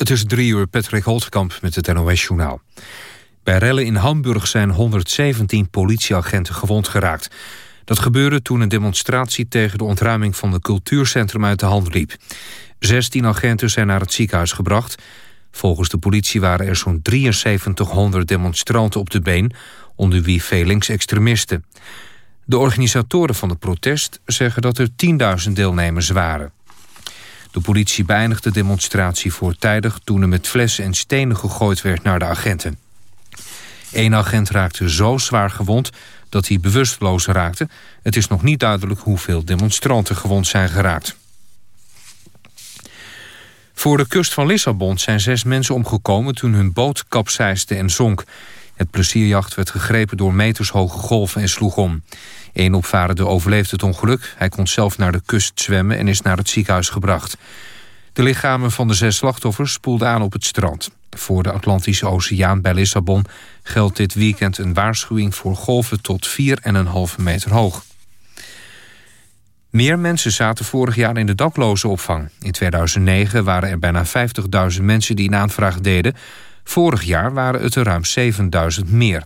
Het is drie uur Patrick Holtkamp met het NOS-journaal. Bij rellen in Hamburg zijn 117 politieagenten gewond geraakt. Dat gebeurde toen een demonstratie tegen de ontruiming van de cultuurcentrum uit de hand liep. 16 agenten zijn naar het ziekenhuis gebracht. Volgens de politie waren er zo'n 7300 demonstranten op de been... onder wie veel linksextremisten. De organisatoren van het protest zeggen dat er 10.000 deelnemers waren. De politie beëindigde de demonstratie voortijdig... toen er met flessen en stenen gegooid werd naar de agenten. Eén agent raakte zo zwaar gewond dat hij bewusteloos raakte. Het is nog niet duidelijk hoeveel demonstranten gewond zijn geraakt. Voor de kust van Lissabon zijn zes mensen omgekomen... toen hun boot kapseisde en zonk. Het plezierjacht werd gegrepen door metershoge golven en sloeg om. Eén opvarende overleefde het ongeluk. Hij kon zelf naar de kust zwemmen en is naar het ziekenhuis gebracht. De lichamen van de zes slachtoffers spoelden aan op het strand. Voor de Atlantische Oceaan bij Lissabon geldt dit weekend een waarschuwing voor golven tot 4,5 meter hoog. Meer mensen zaten vorig jaar in de daklozenopvang. In 2009 waren er bijna 50.000 mensen die een aanvraag deden. Vorig jaar waren het er ruim 7.000 meer.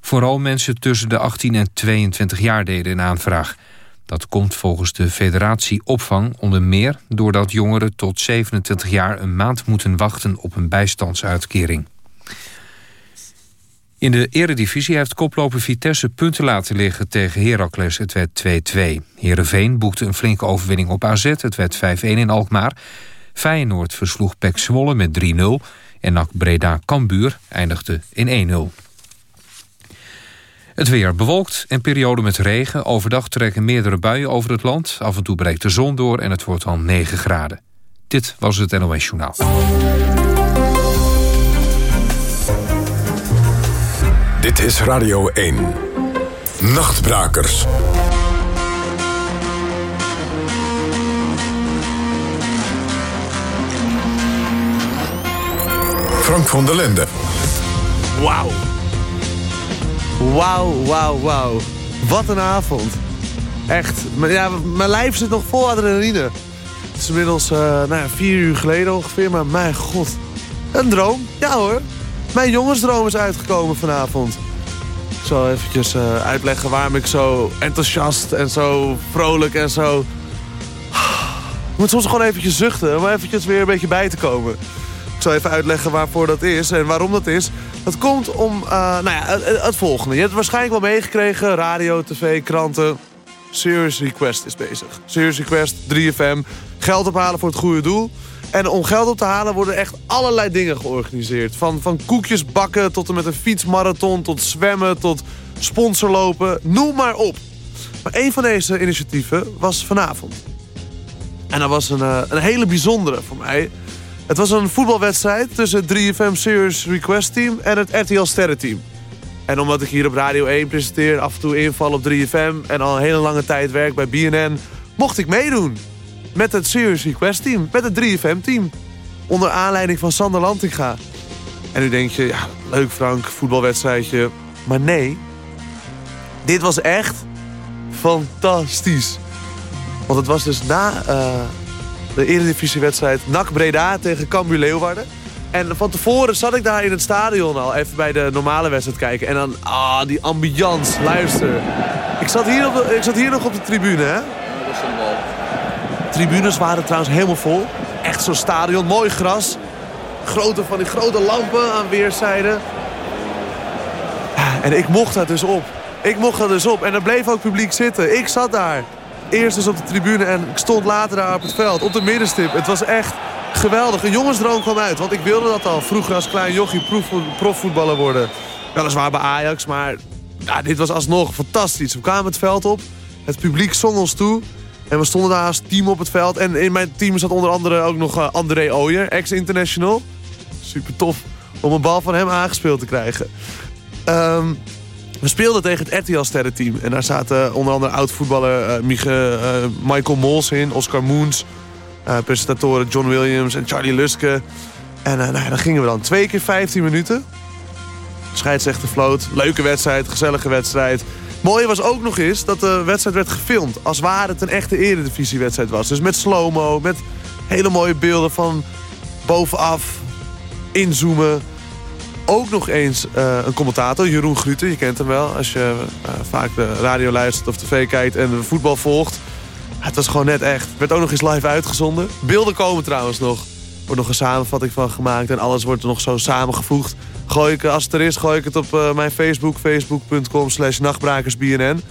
Vooral mensen tussen de 18 en 22 jaar deden een aanvraag. Dat komt volgens de federatie opvang onder meer... doordat jongeren tot 27 jaar een maand moeten wachten op een bijstandsuitkering. In de eredivisie heeft koploper Vitesse punten laten liggen tegen Heracles. Het werd 2-2. Heerenveen boekte een flinke overwinning op AZ. Het werd 5-1 in Alkmaar. Feyenoord versloeg Pek Zwolle met 3-0. En NAC Breda Cambuur eindigde in 1-0. Het weer bewolkt en periode met regen. Overdag trekken meerdere buien over het land. Af en toe breekt de zon door en het wordt dan 9 graden. Dit was het NOS Journaal. Dit is Radio 1. Nachtbrakers. Frank van der Linden. Wauw. Wauw, wauw, wauw. Wat een avond. Echt. Ja, mijn lijf zit nog vol adrenaline. Het is inmiddels uh, nou vier uur geleden ongeveer, maar mijn god. Een droom. Ja hoor. Mijn jongensdroom is uitgekomen vanavond. Ik zal eventjes uh, uitleggen waarom ik zo enthousiast en zo vrolijk en zo... Ik moet soms gewoon eventjes zuchten om eventjes weer een beetje bij te komen. Ik zal even uitleggen waarvoor dat is en waarom dat is. Dat komt om uh, nou ja, het, volgende. Je hebt het waarschijnlijk wel meegekregen. Radio, tv, kranten. Serious Request is bezig. Serious Request, 3FM. Geld ophalen voor het goede doel. En om geld op te halen worden echt allerlei dingen georganiseerd. Van, van koekjes bakken tot en met een fietsmarathon... tot zwemmen, tot sponsorlopen. Noem maar op. Maar een van deze initiatieven was vanavond. En dat was een, uh, een hele bijzondere voor mij... Het was een voetbalwedstrijd tussen het 3FM Serious Request Team en het RTL Sterren Team. En omdat ik hier op Radio 1 presenteer, af en toe inval op 3FM... en al een hele lange tijd werk bij BNN, mocht ik meedoen. Met het Serious Request Team, met het 3FM Team. Onder aanleiding van Sander Lantinga. En nu denk je, ja, leuk Frank, voetbalwedstrijdje. Maar nee, dit was echt fantastisch. Want het was dus na... Uh, de eredivisiewedstrijd NAC Breda tegen Cambuur Leeuwarden. En van tevoren zat ik daar in het stadion al even bij de normale wedstrijd kijken. En dan, ah, die ambiance, luister. Ik zat hier, op ik zat hier nog op de tribune, hè? Tribunes waren trouwens helemaal vol. Echt zo'n stadion, mooi gras. Grote van die grote lampen aan weerszijden. En ik mocht daar dus op. Ik mocht daar dus op. En er bleef ook publiek zitten. Ik zat daar. Eerst dus op de tribune en ik stond later daar op het veld. Op de middenstip. Het was echt geweldig. Een jongensdroom kwam uit. Want ik wilde dat al vroeger als klein jochie profvoetballer worden. Weliswaar bij Ajax, maar ja, dit was alsnog fantastisch. We kwamen het veld op. Het publiek zong ons toe. En we stonden daar als team op het veld. En in mijn team zat onder andere ook nog uh, André Ooyer, ex-international. Super tof om een bal van hem aangespeeld te krijgen. Um, we speelden tegen het RTL Sterrenteam. En daar zaten onder andere oud-voetballer uh, uh, Michael Mols in, Oscar Moens. Uh, presentatoren John Williams en Charlie Luske. En nou ja, dan gingen we dan twee keer 15 minuten. Scheidsrechter floot. Leuke wedstrijd, gezellige wedstrijd. Mooie was ook nog eens dat de wedstrijd werd gefilmd. Als ware het een echte eredivisiewedstrijd was. Dus met slow-mo, met hele mooie beelden van bovenaf inzoomen. Ook nog eens eh, een commentator, Jeroen Gruten. Je kent hem wel als je uh, vaak de radio luistert of tv kijkt en voetbal volgt. Het was gewoon net echt. werd ook nog eens live uitgezonden. Beelden komen trouwens nog. Er wordt nog een samenvatting van gemaakt en alles wordt nog zo samengevoegd. Gooi ik, als het er is, gooi ik het op uh, mijn Facebook. Facebook.com slash nachtbrakersbnn.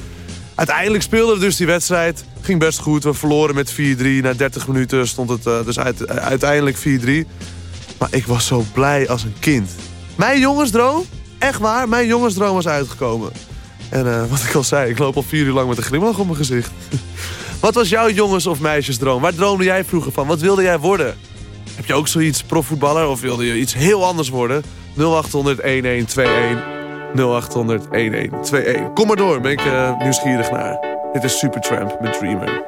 Uiteindelijk speelde we dus die wedstrijd. Ging best goed. We verloren met 4-3. Na 30 minuten stond het dus uit, uiteindelijk 4-3. Maar ik was zo blij als een kind. Mijn jongensdroom, echt waar, mijn jongensdroom was uitgekomen. En uh, wat ik al zei, ik loop al vier uur lang met een glimlach op mijn gezicht. wat was jouw jongens- of meisjesdroom? Waar droomde jij vroeger van? Wat wilde jij worden? Heb je ook zoiets profvoetballer of wilde je iets heel anders worden? 0800 1121 0800 1121. Kom maar door, ben ik uh, nieuwsgierig naar. Dit is Supertramp met. Dreamer,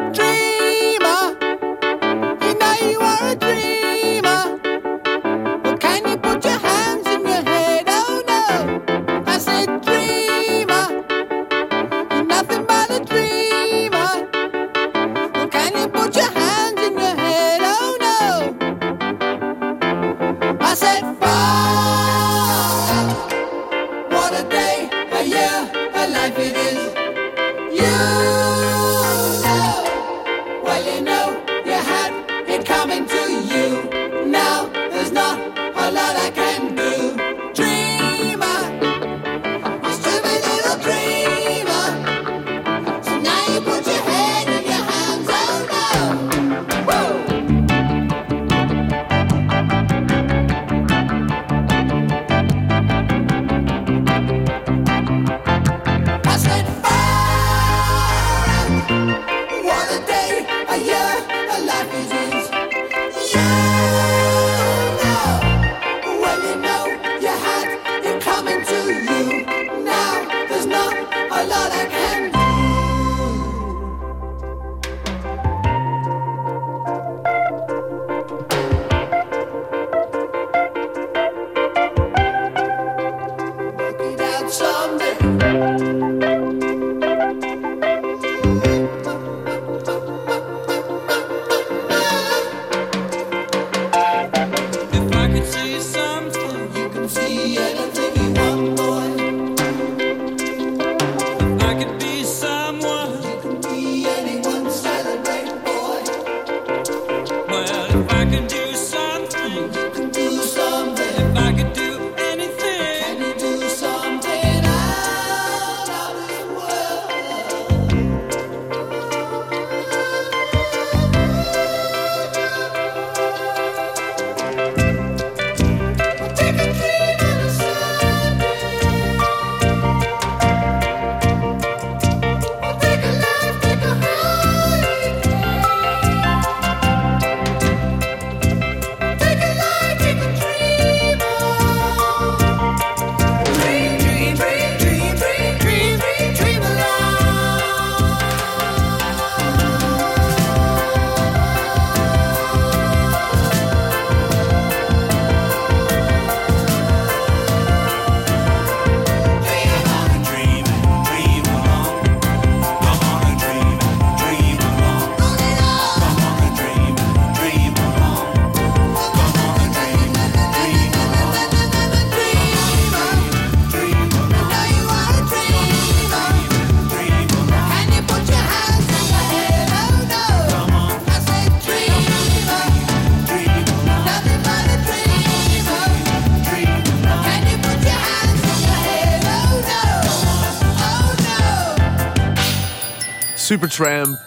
Supertramp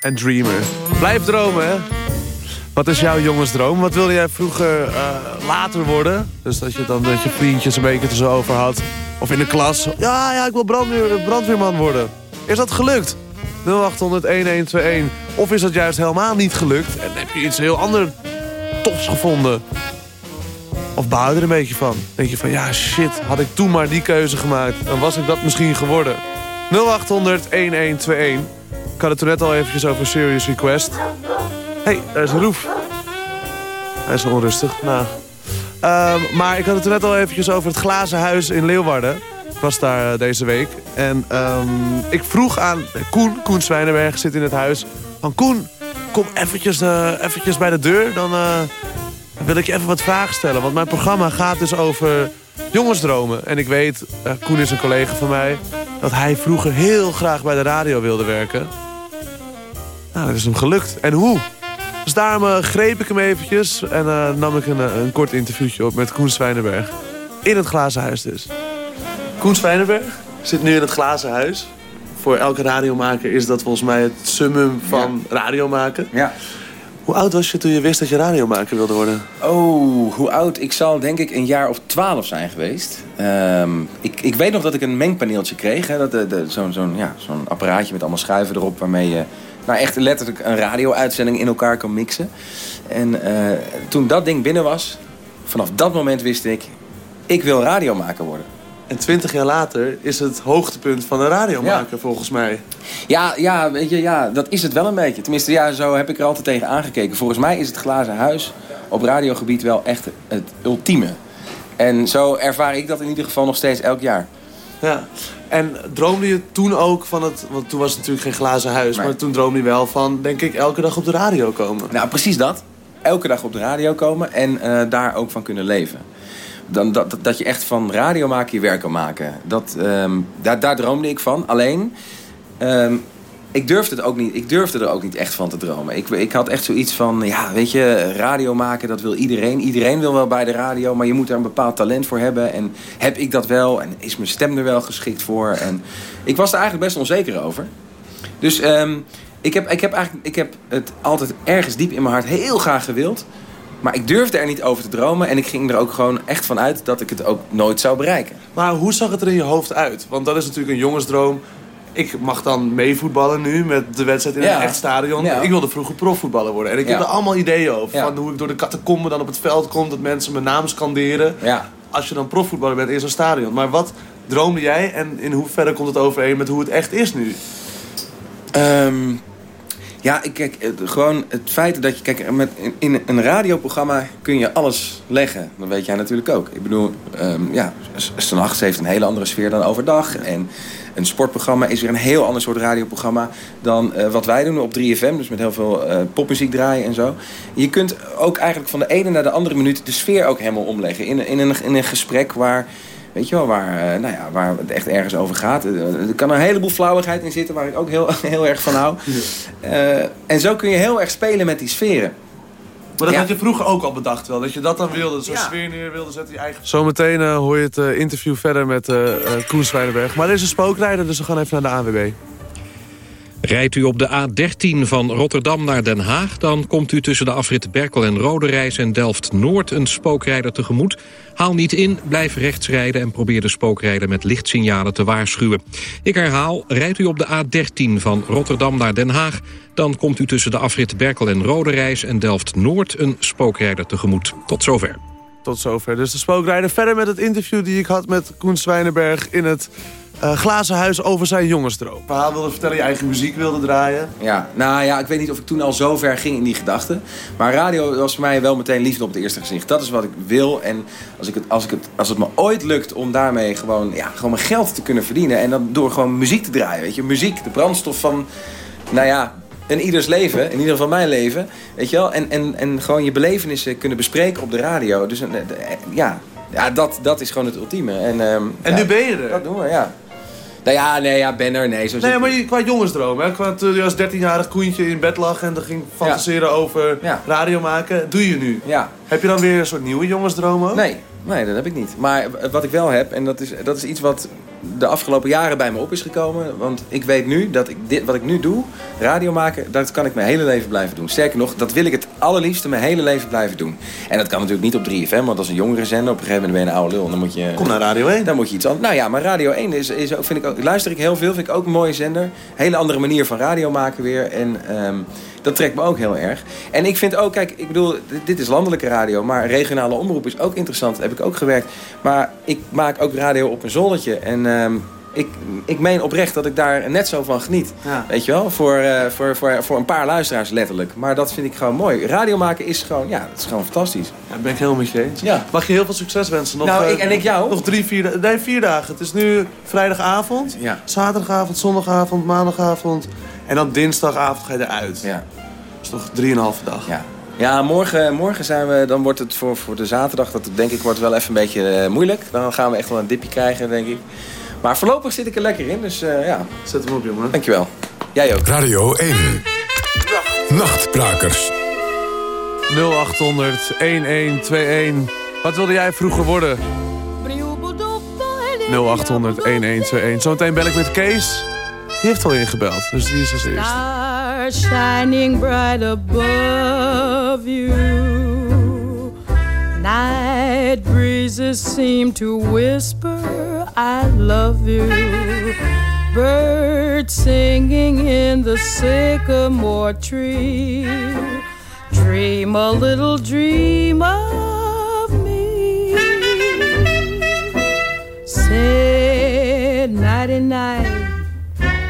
en Dreamer. Blijf dromen, hè? Wat is jouw jongensdroom? Wat wilde jij vroeger eh, later worden? Dus dat je dan met je vriendjes een beetje zo over had. Of in de klas. Ja, ja, ik wil brandweer, brandweerman worden. Is dat gelukt? 0800-1121. Of is dat juist helemaal niet gelukt? En heb je iets heel anders tofs gevonden? Of bouw er een beetje van? Denk je van, ja shit, had ik toen maar die keuze gemaakt... dan was ik dat misschien geworden. 0800 1121. Ik had het toen net al eventjes over Serious Request. hey, daar is Roef. Hij is onrustig. Nou. Maar ik had het toen net al eventjes over het glazen huis in Leeuwarden. Ik was daar eh, deze week. En ehm, ik vroeg aan Koen, Koen Zwijnenberg zit in het huis. Van Koen, kom eventjes, eh, eventjes bij de deur. Dan, eh, wil ik je even wat vragen stellen. Want mijn programma gaat dus over jongensdromen. En ik weet, Koen is een collega van mij... dat hij vroeger heel graag bij de radio wilde werken. Nou, dat is hem gelukt. En hoe? Dus daarom eh, greep ik hem eventjes en eh, nam ik een, eh, een kort interviewtje op met Koen Zwijnenberg. In het glazen huis dus. Koen Zwijnenberg zit nu in het glazen huis. Voor elke radiomaker is dat volgens mij het summum van radio maken. Ja. Hoe oud was je toen je wist dat je radiomaker wilde worden? Oh, hoe oud? Ik zal denk ik een jaar of twaalf zijn geweest. Ehm, ik, ik weet nog dat ik een mengpaneeltje kreeg. de- Zo'n zo'n ja, zo'n apparaatje met allemaal schuiven erop... waarmee je nou, echt letterlijk een radio-uitzending in elkaar kan mixen. En eh, toen dat ding binnen was, vanaf dat moment wist ik... ik wil radiomaker worden. En twintig jaar later is het hoogtepunt van een radiomaker volgens mij. Ja, ja, weet je, ja, dat is het wel een beetje. Tenminste, ja, zo heb ik er altijd tegen aangekeken. Volgens mij is het glazen huis op radiogebied wel echt het ultieme. En zo ervaar ik dat in ieder geval nog steeds elk jaar. Ja. En droomde je toen ook van het... Want toen was het natuurlijk geen glazen huis. Nee. Maar toen droomde je wel van, denk ik, elke dag op de radio komen. Nou, precies dat. Elke dag op de radio komen en eh, daar ook van kunnen leven. Dan, dat, dat- je echt van radio maken je werk kan maken. Dat, ehm, daar, daar droomde ik van. Alleen, ehm, ik, durfde het ook niet, ik durfde er ook niet echt van te dromen. Ik, ik had echt zoiets van, ja, weet je, radio maken, dat wil iedereen. Iedereen wil wel bij de radio, maar je moet er een bepaald talent voor hebben. En heb ik dat wel? En is mijn stem er wel geschikt voor? En ik was er eigenlijk best onzeker over. Dus ehm, ik, heb, ik, heb eigenlijk, ik heb het altijd ergens diep in mijn hart heel graag gewild. Maar ik durfde er niet over te dromen. En ik ging er ook gewoon echt van uit dat ik het ook nooit zou bereiken. Maar hoe zag het er in je hoofd uit? Want dat is natuurlijk een jongensdroom. Ik mag dan meevoetballen nu met de wedstrijd in Ja. een echt stadion. Ja. Ik wilde vroeger profvoetballer worden. En ik heb er allemaal ideeën over. Van hoe ik door de catacombe dan op het veld kom. Dat mensen mijn naam scanderen. Ja. Als je dan profvoetballer bent in zo'n stadion. Maar wat droomde jij? En in hoeverre komt het overeen met hoe het echt is nu? Ehm, ja, ik, kijk, het- gewoon het feit dat je... Kijk, met, in, een radioprogramma kun je alles leggen. Dat weet jij natuurlijk ook. Ik bedoel, ehm ja, s- s'nachts heeft een hele andere sfeer dan overdag. En een sportprogramma is weer een heel ander soort radioprogramma... dan eh, wat wij doen op 3FM. Dus met heel veel eh, popmuziek draaien en zo. Je kunt ook eigenlijk van de ene naar de andere minuut... de sfeer ook helemaal omleggen. In, in, een, in een gesprek waar... Weet je wel, waar, eh, nou ja, waar het echt ergens over gaat. Eh, Er kan een heleboel flauwigheid in zitten waar ik ook heel, heel erg van hou. Eh, en zo kun je heel erg spelen met die sferen. Maar dat Ja. had je vroeger ook al bedacht wel. Dat je dat dan wilde. Zo'n Ja. sfeer neer wilde zetten. Je eigen... Zometeen eh, hoor je het interview verder met Koen Zwijnenberg. Maar er is een spookrijder, dus we gaan even naar de ANWB. Rijdt u op de A13 van Rotterdam naar Den Haag... dan komt u tussen de afritten Berkel en Roderijs en Delft-Noord... een spookrijder tegemoet. Haal niet in, blijf rechts rijden... en probeer de spookrijder met lichtsignalen te waarschuwen. Ik herhaal, rijdt u op de A13 van Rotterdam naar Den Haag... dan komt u tussen de afritten Berkel en Roderijs en Delft-Noord... een spookrijder tegemoet. Tot zover. Tot zover. Dus de spookrijder. Verder met het interview die ik had met Koen Zwijnenberg in het eh, glazen huis over zijn jongensdroom. Verhaal wilde vertellen, je eigen muziek wilde draaien. Ja, nou ja, ik weet niet of ik toen al zo ver ging in die gedachten. Maar radio was voor mij wel meteen liefde op het eerste gezicht. Dat is wat ik wil. En als, ik het, als, ik het, als het me ooit lukt om daarmee gewoon, ja, gewoon mijn geld te kunnen verdienen. En dan door gewoon muziek te draaien. Weet je, muziek, de brandstof van, nou ja, in ieders leven. In ieder geval mijn leven. Weet je wel. En, en, en gewoon je belevenissen kunnen bespreken op de radio. Dus een, eh, ja, ja dat, dat is gewoon het ultieme. En, ehm, En ja, nu ben je er. Dat doen we, ja. Nou ja, nee, ja, ben er, nee. Zo Nee, maar je, qua jongensdroom. Hè? Qua, toen je als 13-jarig koentje in bed lag en dan ging fantaseren over Ja. radio maken. Doe je nu. Ja. Heb je dan weer een soort nieuwe jongensdroom ook? Nee, nee, dat heb ik niet. Maar wat ik wel heb, en dat is, dat is iets wat de afgelopen jaren bij me op is gekomen. Want ik weet nu dat ik dit, wat ik nu doe, radio maken, dat kan ik mijn hele leven blijven doen. Sterker nog, dat wil ik het allerliefste mijn hele leven blijven doen. En dat kan natuurlijk niet op 3FM, want als een jongere zender, op een gegeven moment ben je een oude lul. Dan moet je, Kom naar Radio 1. dan moet je iets anders. Nou ja, maar Radio 1 is, is ook, vind ik ook, luister ik heel veel, vind ik ook een mooie zender. Hele andere manier van radio maken weer. En ehm, dat trekt me ook heel erg. En ik vind ook, kijk, ik bedoel, dit- is landelijke radio, maar regionale omroep is ook interessant. Daar heb ik ook gewerkt. Maar ik maak ook radio op een zoldertje. En ehm, ik, ik meen oprecht dat ik daar net zo van geniet. Ja. Weet je wel? Voor, eh, voor, voor, voor een paar luisteraars letterlijk. Maar dat vind ik gewoon mooi. Radio maken is gewoon, ja, dat is gewoon fantastisch. Ja, ben ik helemaal met je eens. Ja. Mag je heel veel succes wensen. Nog, Nou, eh, ik- en ik jou. Nog drie, vier, nee, vier dagen. Het is nu vrijdagavond, Ja. zaterdagavond, zondagavond, maandagavond. En dan dinsdagavond ga je eruit. Ja, Dat is nog drieënhalve dag. ja. Ja, morgen, morgen zijn we, dan wordt het voor, voor de zaterdag, dat denk ik wordt wel even een beetje eh, moeilijk. Dan gaan we echt wel een dipje krijgen, denk ik. Maar voorlopig zit ik er lekker in, dus eh, ja, Zet hem op, jongen. dankjewel. Jij ook. Radio 1. Nachtbrakers. 0800 1121. Wat wilde jij vroeger worden? 0800 1121. Zometeen bel ik met Kees. Die heeft al ingebeld, dus die is als eerste. Shining bright above you. Night breezes seem to whisper, I love you. Birds singing in the sycamore tree. Dream a little dream of me. Say nighty night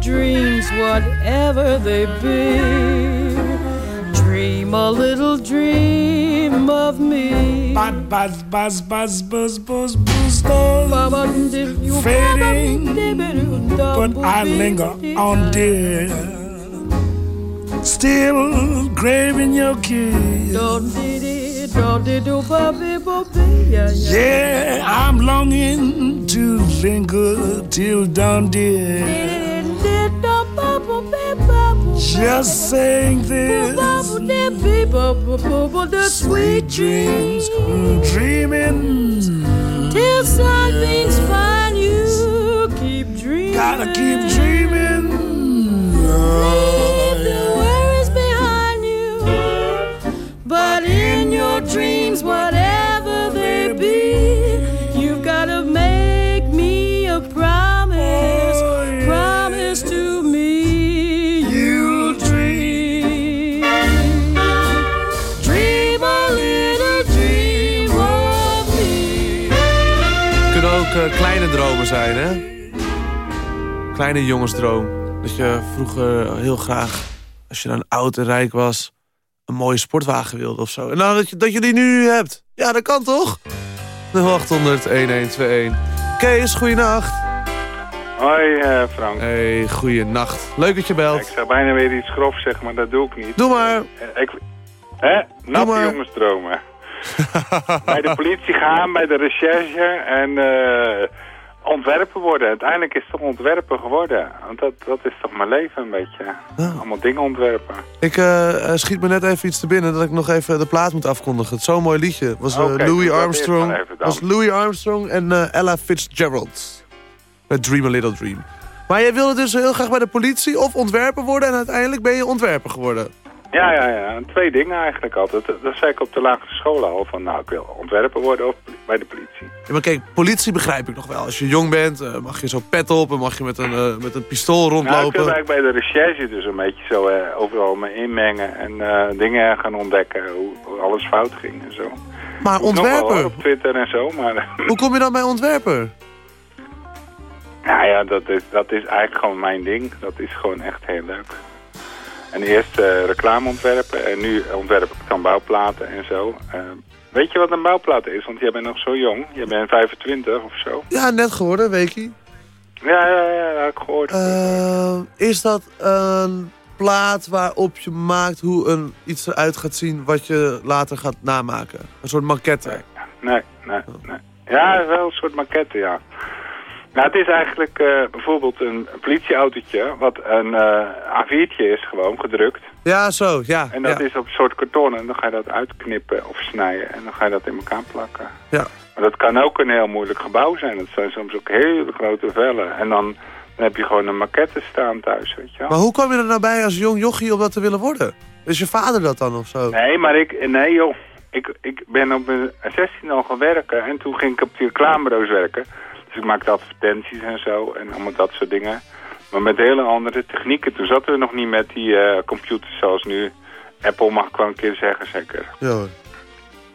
dreams, whatever they be, dream a little dream of me. Buzz, buzz, buzz, buzz, buzz, buzz, buzz. buzz. Fading, but I linger on, dear. Still craving your kiss. Yeah, I'm longing to linger till dawn, dear. Just saying this. The sweet dreams, dreaming. Till something's find you, keep dreaming. Gotta keep dreaming. Leave the oh, worries behind you. But in your dreams, whatever zijn, hè? Kleine jongensdroom. Dat je vroeger heel graag, als je dan oud en rijk was... een mooie sportwagen wilde of zo. En nou, dat je, dat je die nu hebt. Ja, dat kan toch? 0800-1121. Kees, goeienacht. Hoi eh, Frank. Hey, goeienacht. Leuk dat je belt. Ik zou bijna weer iets grof zeggen, maar dat doe ik niet. Doe maar. Eh, Ik, hè? Natte maar. jongensdromen. bij de politie gaan, bij de recherche en eh, ontwerpen worden. Uiteindelijk is het toch ontwerpen geworden. Want dat, dat is toch mijn leven een beetje. Allemaal dingen ontwerpen. Ik eh, eh, schiet me net even iets te binnen dat ik nog even de plaat moet afkondigen. Het zo'n mooi liedje. Was eh, Louis Armstrong. was Louis Armstrong en Ella Fitzgerald. Met Dream a Little Dream. Maar jij wilde dus heel graag bij de politie of ontwerper worden... en uiteindelijk ben je ontwerper geworden. Ja, ja, ja. Twee dingen eigenlijk altijd. Dat, dat zei ik op de lagere school al. Van nou, ik wil ontwerpen worden of bij de politie. Ja, maar kijk, politie begrijp ik nog wel. Als je jong bent, eh, mag je zo pet op... en mag je met een, eh, met een pistool Nou, ik rondlopen. wil eigenlijk bij de recherche dus een beetje zo eh, overal me inmengen en dingen gaan ontdekken, hoe, hoe alles fout ging en zo. maar wel, ontwerper, op Twitter en zo, maar hoe kom je dan bij ontwerper? nou ja, dat is, dat is eigenlijk gewoon mijn ding. Dat is gewoon echt heel leuk. En eerst eh, reclame ontwerpen en nu ontwerp ik dan bouwplaten en zo. Eh, weet je wat een bouwplaat is? Want jij bent nog zo jong. Jij bent 25 of zo. Ja, net geworden, weekie. Ja, ja, ja, dat heb ik gehoord. Eh, is dat een plaat waarop je maakt hoe een, iets eruit gaat zien... wat je later gaat namaken? Een soort maquette. Nee, nee, nee. Ja, wel een soort maquette, ja. Nou, het is eigenlijk eh, bijvoorbeeld een politieautootje, wat een eh, A4'tje is gewoon gedrukt. Ja, zo, ja. En dat ja. is op een soort karton en dan ga je dat uitknippen of snijden en dan ga je dat in elkaar plakken. Ja. Maar dat kan ook een heel moeilijk gebouw zijn. Dat zijn soms ook hele grote vellen. En dan, dan heb je gewoon een maquette staan thuis, weet je wel. Maar hoe kwam je er nou bij als jong jochie om dat te willen worden? Is je vader dat dan of zo? Nee, maar ik, nee joh. Ik, ik ben op mijn 16 al gaan werken en toen ging ik op die reclamebureaus werken. Ik maakte advertenties en zo en allemaal dat soort dingen. Maar met hele andere technieken. Toen zaten we nog niet met die eh, computers zoals nu. Apple mag ik wel een keer zeggen, zeker. Ja hoor.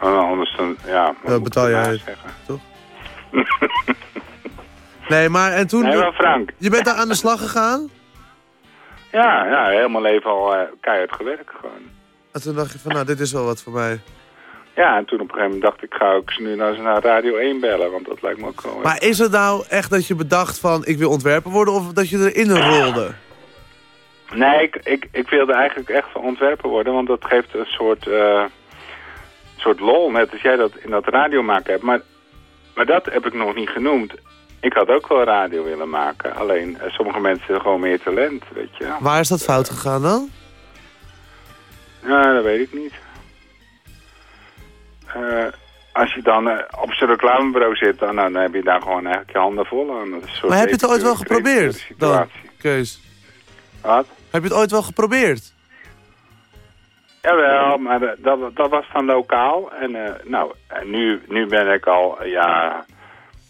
Oh, anders dan, ja. ik betaal jij het, zeggen? toch? Nee, maar en toen... Nee, maar Frank. Je bent daar aan de slag gegaan? Ja, ja, heel mijn leven al eh, keihard gewerkt gewoon. En toen dacht je van, nou, dit is wel wat voor mij. Ja, en toen op een gegeven moment dacht ik, ga ik nu naar, naar Radio 1 bellen, want dat lijkt me ook wel... Maar is het nou echt dat je bedacht van, ik wil ontwerper worden... of dat je erin rolde? Nee, ik, ik, ik wilde eigenlijk echt van ontwerper worden, want dat geeft een soort, eh, soort lol, net als jij dat in dat radio maken hebt. Maar, maar dat heb ik nog niet genoemd. Ik had ook wel radio willen maken, alleen eh, sommige mensen hebben gewoon meer talent, weet je. Waar is dat fout gegaan dan? Ja, dat weet ik niet. Eh, als je dan eh, op zo'n reclamebureau zit, dan, dan heb je daar gewoon eigenlijk je handen vol aan. Dat is soort Maar heb je het ooit wel geprobeerd dan. Kees? Wat? Heb je het ooit wel geprobeerd? Jawel, maar dat, dat was dan lokaal. En eh, nou, nu, nu ben ik al, ja,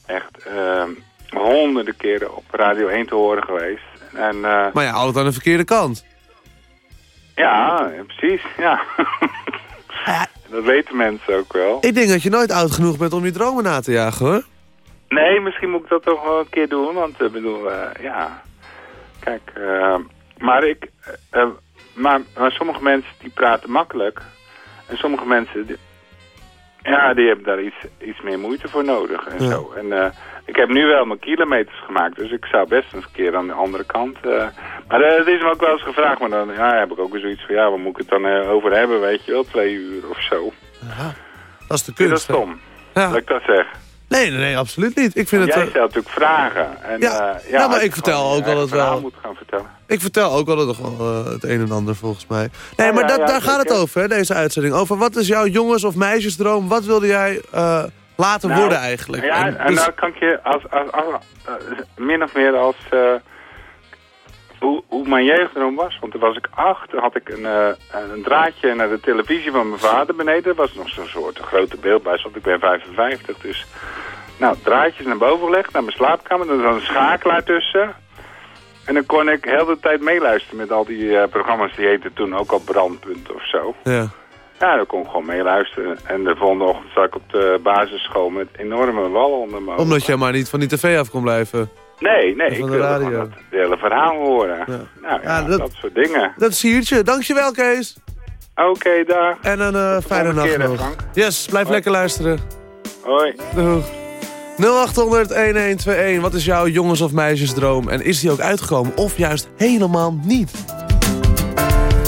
echt eh, honderden keren op Radio 1 te horen geweest. En eh, Maar ja, altijd aan de verkeerde kant. ja, precies, ja. Dat weten mensen ook wel. Ik denk dat je nooit oud genoeg bent om je dromen na te jagen, hoor. Nee, misschien moet ik dat toch wel een keer doen, want ik bedoel, eh, ja, kijk, eh, maar ik, eh, eh, maar, maar sommige mensen die praten makkelijk en sommige mensen, ja, die hebben daar iets, iets meer moeite voor nodig en Ja. zo. En eh, ik heb nu wel mijn kilometers gemaakt, dus ik zou best eens een keer aan de andere kant, eh, maar eh, het is me ook wel eens gevraagd, maar dan ja, heb ik ook weer zoiets van, ja, waar moet ik het dan over hebben, weet je wel, twee uur of zo. Dat is de je dat kunst. hè? stom, Ja. dat ik dat zeg? Nee, nee, nee, absoluut niet. Ik vind het... Jij eh, stelt natuurlijk vragen. En, Ja, eh, ja, maar ik vertel ook wel eigen het wel. moet gaan vertellen. Ik vertel ook altijd nog wel eh, het een en ander volgens mij. Nee, Ja, maar ja, dat, daar gaat het over, hè, deze uitzending. Over wat is jouw jongens- of meisjesdroom? Wat wilde jij eh, laten Nou, worden eigenlijk? Ja, En en, dus- nou kan ik je als, als, als, eh, min of meer als eh, hoe, hoe mijn jeugddroom was. Want toen was ik acht, toen had ik een, eh, een draadje naar de televisie van mijn vader beneden. Dat was nog zo'n soort grote beeldbuis, want ik ben 55. Dus nou, draadjes naar boven gelegd, naar mijn slaapkamer. Er was een schakelaar tussen. En dan kon ik heel de tijd meeluisteren met al die eh, programma's die heten toen ook al Brandpunt of zo. ja. Ja, dan kon ik gewoon meeluisteren. En de volgende ochtend zat ik op de basisschool met enorme wallen onder. Omdat jij maar niet van die tv af kon blijven. Nee, nee, Van ik de wilde radio. gewoon dat hele verhaal horen. Ja. Nou ja, Ja, dat- dat... soort dingen. Dat siertje. Dankjewel, Kees. Oké, dag. En een eh, fijne nacht nog. Yes, blijf Hoi. lekker luisteren. Hoi. Doeg. 0800-1121. Wat is jouw jongens- of meisjesdroom? En is die ook uitgekomen? Of juist helemaal niet?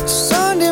Sunday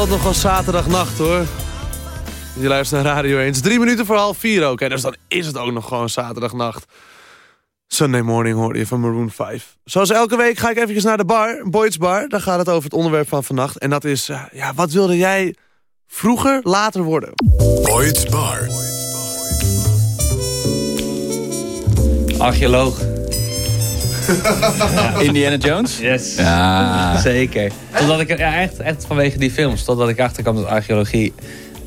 Het altijd nog als zaterdagnacht hoor. Je luistert naar Radio 1. Het is drie minuten voor half vier ook. Hè? Dus dan is het ook nog gewoon zaterdagnacht. Sunday morning hoor je van Maroon 5. Zoals elke week ga ik even naar de bar, Boyd's Bar. Daar gaat het over het onderwerp van vannacht. En dat is, eh, ja, wat wilde jij vroeger later worden? Boyd's Bar. Archeoloog. Indiana Jones? Yes. Ja. Zeker. Totdat ik, ja, echt, echt vanwege die films, totdat ik achterkwam dat archeologie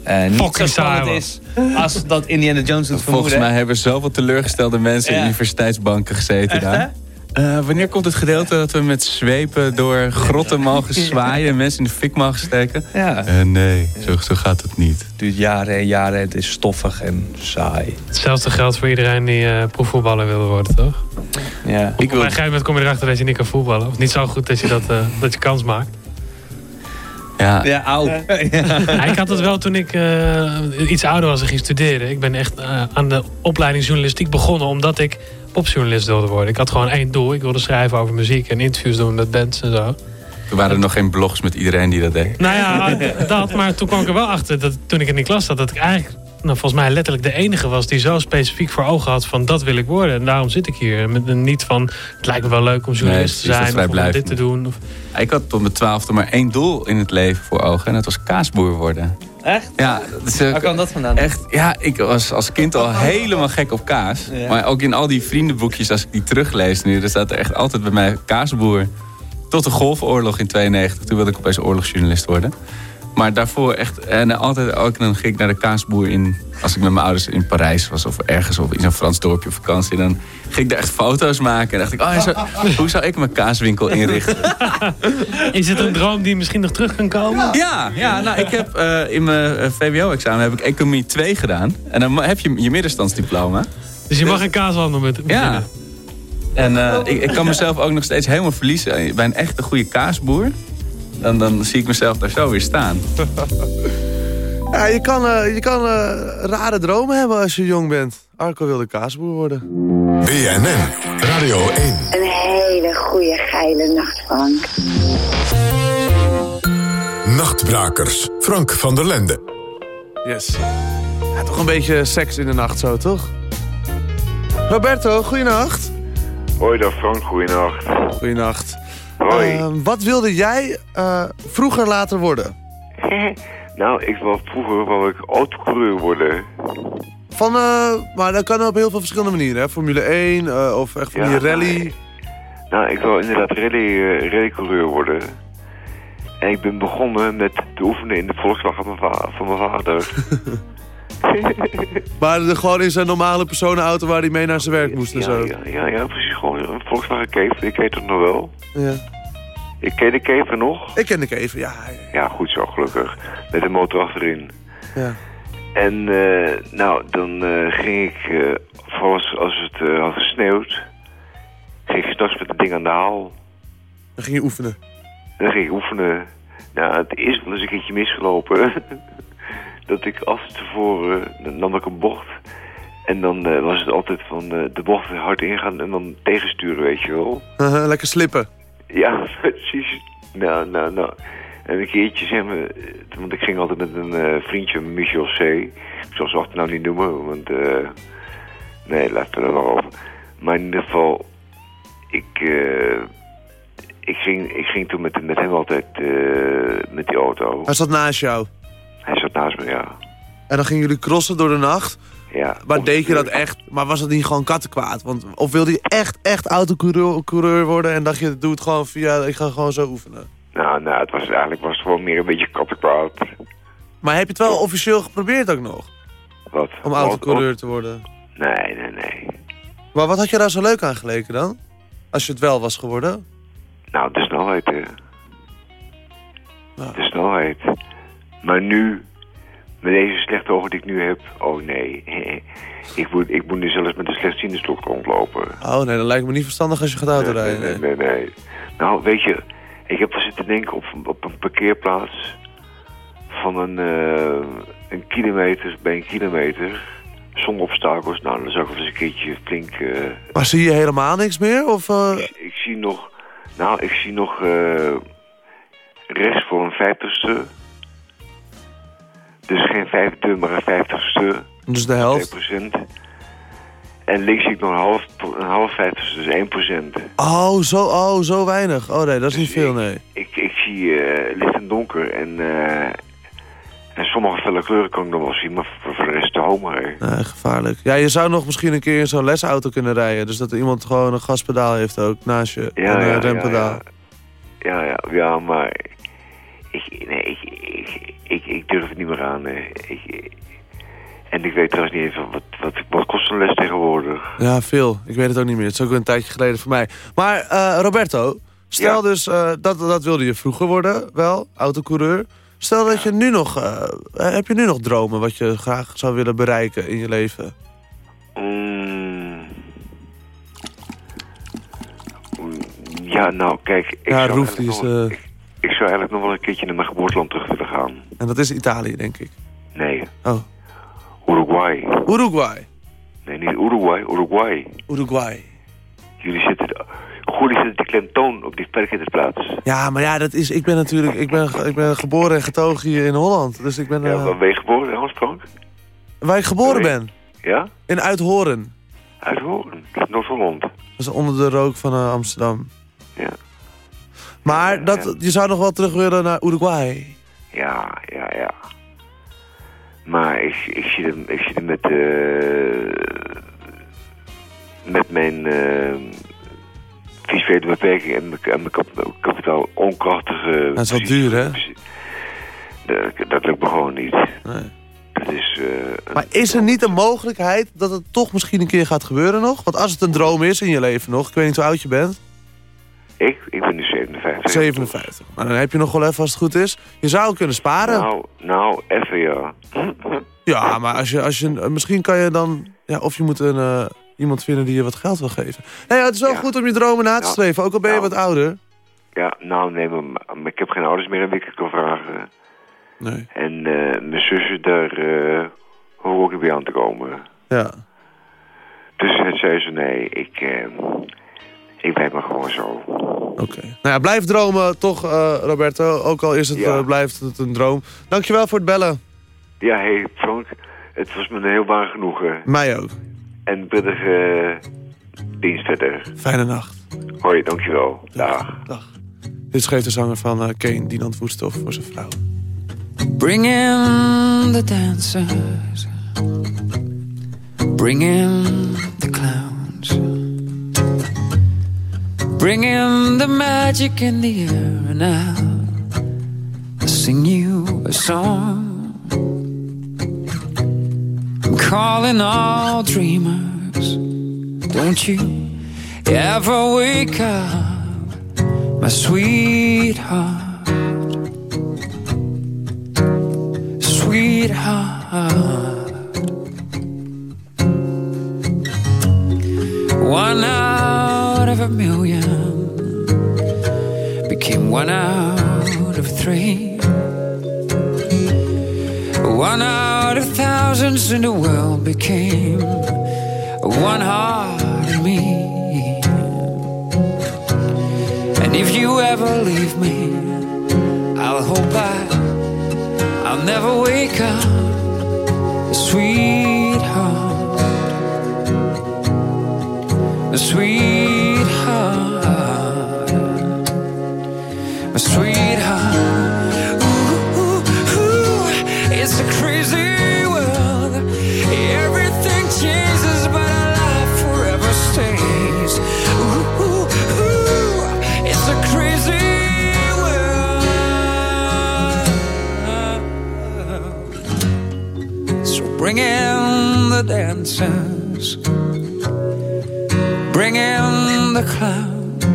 eh, niet Fucking zo spannend saai, is als dat Indiana Jones doet Volgens vermoeden. mij hebben zoveel teleurgestelde mensen in Ja. universiteitsbanken gezeten Echt, daar. Eh, wanneer komt het gedeelte dat we met zwepen door grotten mogen zwaaien en mensen in de fik mogen steken? Ja. Eh, nee, zo, zo gaat het niet. Het duurt jaren en jaren, het is stoffig en saai. Hetzelfde geldt voor iedereen die eh proefvoetballer wil worden, toch? Ja. Op een gegeven moment kom je erachter dat je niet kan voetballen. Of niet zo goed dat je, dat, eh, dat je kans maakt. Ja, ja. Ja, ik had het wel toen ik eh, iets ouder was en ging studeren. Ik ben echt aan de opleiding journalistiek begonnen omdat ik popjournalist wilde worden. Ik had gewoon één doel. Ik wilde schrijven over muziek en interviews doen met bands en zo. Er waren er nog geen blogs met iedereen die dat deed. Nou ja, dat. Maar toen kwam ik er wel achter dat toen ik in die klas zat, dat ik eigenlijk, nou, volgens mij letterlijk de enige was die zo specifiek voor ogen had van dat wil ik worden. En daarom zit ik hier. Met een niet van het lijkt me wel leuk om journalist Nee, te zijn of om dit te doen. Of, Ik had tot mijn twaalfde maar één doel in het leven voor ogen. En dat was kaasboer worden. Echt? Ja, Waar kwam dat vandaan? Echt, ja, ik was als kind al helemaal gek op kaas. Ja. Maar ook in al die vriendenboekjes, als ik die teruglees nu... er staat er echt altijd bij mij kaasboer. Tot de golfoorlog in 92. Toen wilde ik opeens oorlogsjournalist worden. Maar daarvoor echt... En altijd ook dan ging ik naar de kaasboer in... Als ik met mijn ouders in Parijs was of ergens... of in zo'n Frans dorpje op vakantie... dan ging ik daar echt foto's maken. En dacht ik, oh, zo, hoe zou ik mijn kaaswinkel inrichten? is het een droom die misschien nog terug kan komen? Ja, ja nou, ik heb eh, in mijn eh, VWO-examen heb ik economie 2 gedaan. En dan heb je je middenstandsdiploma. Dus je mag een kaashandel met Ja. En eh, ik, ik kan mezelf ook nog steeds helemaal verliezen. Bij een echte goede kaasboer. Dan, dan zie ik mezelf daar zo weer staan. Ja, je kan, eh, je kan eh, rare dromen hebben als je jong bent. Arco wilde kaasboer worden. BNN Radio 1. Een hele goede geile nacht, Frank. Nachtbrakers. Frank van der Lende. Yes. Ja, toch een beetje seks in de nacht zo, toch? Roberto, goeienacht. Hoi, dag Frank, goeienacht. Goeienacht. Hoi. Eh, wat wilde jij eh, vroeger later worden? nou, ik wil vroeger wou ik autocoureur worden. Van, eh, maar dat kan op heel veel verschillende manieren. Hè? Formule 1 eh, of echt van Ja, die rally. Nou, ik wil inderdaad rally, rallycoureur worden. En ik ben begonnen met te oefenen in de Volkswagen van mijn va- van mijn vader. Maar gewoon in zijn normale personenauto waar hij mee naar zijn werk moest en ja, zo. ja, ja, ja, precies. Gewoon een Volkswagen Kever. Ik weet het nog wel. Ja. Ik ken de Kever nog. Ik ken de Kever, ja. Ja, goed zo, gelukkig. Met een motor achterin. Ja. En eh, nou, dan eh, ging ik, eh vooral als, als het eh, had gesneeuwd, ging ik s'nachts met het ding aan de haal. Dan ging je oefenen. En dan ging ik oefenen. Nou, het is wel eens een keertje misgelopen. dat ik af en tevoren, dan nam ik een bocht. En dan eh, was het altijd van eh, de bocht hard ingaan en dan tegensturen, weet je wel. Lekker slippen. Ja, precies. Nou, nou, nou. En een keertje zeg maar, eh, want ik ging altijd met een eh, vriendje, Michel C. Ik zal zijn achternaam niet noemen, want eh nee, we er wel over. Maar in ieder geval, ik, eh, ik, ging, ik ging toen met, met hem altijd eh, met die auto. Hij zat naast jou. Hij zat naast me, ja. En dan gingen jullie crossen door de nacht. Ja. Maar deed je dat echt? Maar was dat niet gewoon kattenkwaad? Want, of wilde je echt, echt autocoureur coureur worden en dacht je, doe het gewoon via, ik ga gewoon zo oefenen? Nou, nou, het was eigenlijk was het gewoon meer een beetje kattenkwaad. Maar heb je het wel officieel geprobeerd ook nog? Wat? Om autocoureur te worden? Nee, nee, nee. Maar wat had je daar zo leuk aan geleken dan? Als je het wel was geworden? Nou, de snelheid, hè. De snelheid. Maar nu, met deze slechte ogen die ik nu heb, oh nee. ik, moet, ik moet nu zelfs met een slechtziende stok rondlopen. Oh nee, dat lijkt me niet verstandig als je gaat autorijden. Nee, nee, nee, nee. Nou, weet je, ik heb wel zitten denken op, op een parkeerplaats van een, eh, een kilometer bij een kilometer. Zonder obstakels. Nou, dan zou ik wel eens een keertje flink... eh, Maar zie je helemaal niks meer? Of, eh, ik zie nog... Nou, ik zie nog rechts voor een vijftigste. Dus geen vijfde, maar een vijftigste. Dus de helft? 2%. En links zie ik nog een half, een half vijftigste, dus 1%. Oh zo, oh, zo weinig. Oh nee, dat is niet veel, nee. Ik, ik zie eh, licht en donker en, eh, en sommige felle kleuren kan ik nog wel zien, maar voor, voor de rest te homer. Nee, gevaarlijk. Ja, je zou nog misschien een keer in zo'n lesauto kunnen rijden. Dus dat iemand gewoon een gaspedaal heeft ook naast je. Ja, en een ja, rempedaal. Ja, ja, ja, maar ik, nee, ik, ik, ik, ik durf het niet meer aan. Ik, en ik weet trouwens niet even, wat, wat, wat kost een les tegenwoordig? Ja, veel. Ik weet het ook niet meer. Het is ook een tijdje geleden voor mij. Maar eh, Roberto, stel dus, eh, dat, dat wilde je vroeger worden, wel, autocoureur. Stel dat je nu nog, eh, heb je nu nog dromen wat je graag zou willen bereiken in je leven? Mm. Ja, nou, kijk, ik, Ja, Roef, is, nog, ik, ik zou eigenlijk nog wel een keertje naar mijn geboorteland terug willen gaan. En dat is Italië, denk ik. Nee. Oh. Uruguay. Uruguay. Nee, niet Uruguay, Uruguay. Uruguay. Jullie zitten... Jullie zitten de klemtoon op die verkeersplaats. Ja, maar ja, dat is, ik ben natuurlijk, ik ben, ik ben geboren en getogen hier in Holland. Dus ik ben, Ja, eh, waar ben je geboren, Hans Frank? waar ik geboren ben. Ja? In Uithoren. Uit Hoorn, Noord-Holland. Dat is onder de rook van eh, Amsterdam. Ja. Maar dat, je zou nog wel terug willen naar Uruguay. Ja, ja, ja. Maar ik, ik, hem, ik hem met, eh met mijn uh, visuele beperking en mijn, en mijn kap- kapitaal onkrachtige... Dat is wel duur, hè? Dat, dat lukt me gewoon niet. Nee. Dat is... eh, Maar is er niet een mogelijkheid dat het toch misschien een keer gaat gebeuren nog? Want als het een droom is in je leven nog, ik weet niet hoe oud je bent. Ik, ik ben nu 57. 57. Maar dan heb je nog wel even als het goed is. Je zou kunnen sparen. Nou, nou, even ja. Ja, maar als je, als je, misschien kan je dan... Ja, of je moet een, eh, iemand vinden die je wat geld wil geven. Nee, het is wel goed om je dromen na te Nou, streven. Ook al ben je nou. wat ouder. Ja, nou nee, maar, maar ik heb geen ouders meer aan wie ik het kan vragen. Nee. En eh, mijn zusje, daar eh hoor ik bij aan te komen. Ja. Dus het zei ze, nee, ik, eh, ik blijf maar gewoon zo. Oké. Nou ja, blijf dromen toch, eh, Roberto. Ook al is het, Ja. eh, blijft het een droom. Dankjewel voor het bellen. Ja, hé, hey, Frank, het was me een heel waar genoegen. Mij ook. En prettige dienst verder. Fijne nacht. Hoi, dankjewel. Dag. Dag. Dit schreef de zanger van eh Kane, Dinant Woesthoff, voor zijn vrouw. Bring in the dancers. Bring in the clowns. Bringing the magic in the air, and I'll sing you a song. I'm calling all dreamers. Don't you ever wake up, my sweetheart. Sweetheart. One out of a million one out of three. One out of thousands in the world became one heart in me. And if you ever leave me, I'll hope I, I'll never wake up, sweetheart, sweetheart, bring in the dancers, bring in the clowns,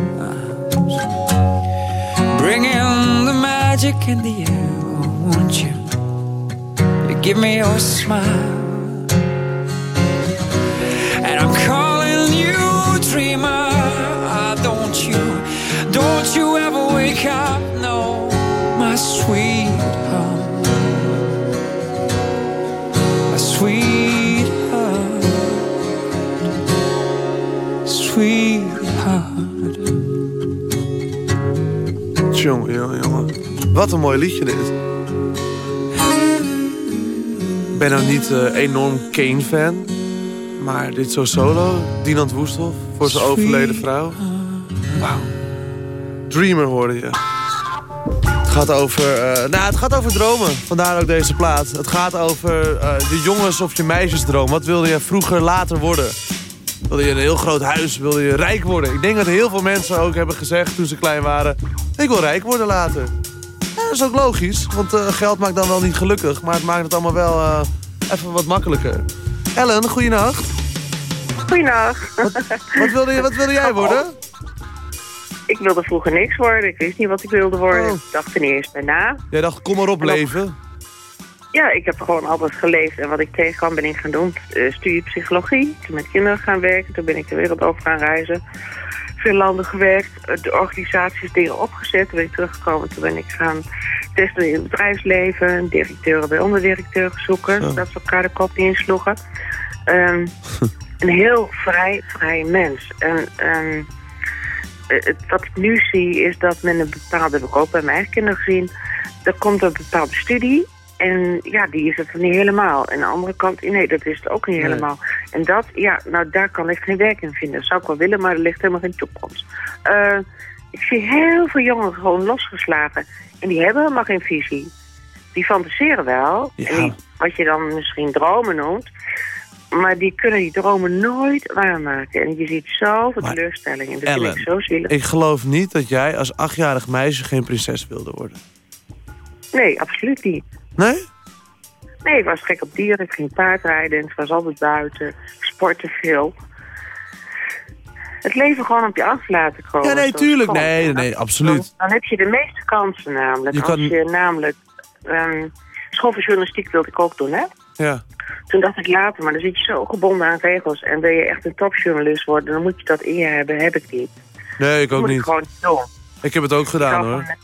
bring in the magic in the air, won't you? You give me your smile. And I'm calling you dreamer. Ah, Don't you, don't you ever wake up, no, my sweetheart, Wat een mooi liedje dit. Ik ben nou niet eh, enorm Kane-fan. Maar dit zo solo. Dinant Woesthof voor zijn overleden vrouw. Wauw. Dreamer hoorde je. Het gaat over, eh, nou, het gaat over dromen. Vandaar ook deze plaat. Het gaat over eh, de jongens of je meisjesdroom. Wat wilde je vroeger later worden? Wilde je een heel groot huis? Wilde je rijk worden? Ik denk dat heel veel mensen ook hebben gezegd toen ze klein waren... ik wil rijk worden later. Ja, dat is ook logisch, want eh, geld maakt dan wel niet gelukkig. Maar het maakt het allemaal wel eh, even wat makkelijker. Ellen, goeienacht. Goeienacht. Wat, wat, wilde, je, wat wilde jij worden? Ik wilde vroeger niks worden. Ik wist niet wat ik wilde worden. Oh. Ik dacht er niet eens bij na. Jij dacht, kom maar op leven. Ja, ik heb gewoon altijd geleefd. En wat ik tegenkwam ben ik gaan doen. Uh, studie psychologie. Toen met kinderen gaan werken. Toen ben ik de wereld over gaan reizen. Veel landen gewerkt. eh, De organisaties dingen opgezet. Toen ben ik teruggekomen. Toen ben ik gaan testen in het bedrijfsleven. Directeuren bij onderdirecteuren zoeken. Zo. Dat ze elkaar de kop niet insloegen. Ehm, een heel vrij, vrij mens. En ehm, eh, het, wat ik nu zie is dat men een bepaalde, heb ik ook bij mijn eigen kinderen gezien, er komt een bepaalde studie en ja, die is het niet helemaal. En aan de andere kant, nee, dat is het ook niet Nee. helemaal. En dat, ja, nou daar kan ik geen werk in vinden. Dat zou ik wel willen, maar er ligt helemaal geen toekomst. Eh, ik zie heel veel jongeren gewoon losgeslagen en die hebben helemaal geen visie. Die fantaseren wel, en die- wat je dan misschien dromen noemt, maar die kunnen die dromen nooit waarmaken. En je ziet zoveel teleurstellingen. Dat vind Ellen, ik zo zielig. ik geloof niet dat jij als achtjarig meisje geen prinses wilde worden. Nee, absoluut niet. Nee? Nee, ik was gek op dieren, ik ging paardrijden, ik was altijd buiten, ik sportte veel. Het leven gewoon op je af laten komen. Ja, nee, tuurlijk. Nee, nee, absoluut. Dan heb je de meeste kansen namelijk. Je Als je namelijk... ehm school voor journalistiek wilde ik ook doen, hè? Ja. Toen dacht ik later, maar dan zit je zo gebonden aan regels. En wil je echt een topjournalist worden, dan moet je dat in je hebben. Heb ik niet. Nee, ik ook moet niet. ik gewoon doen. Ik heb het ook gedaan hoor.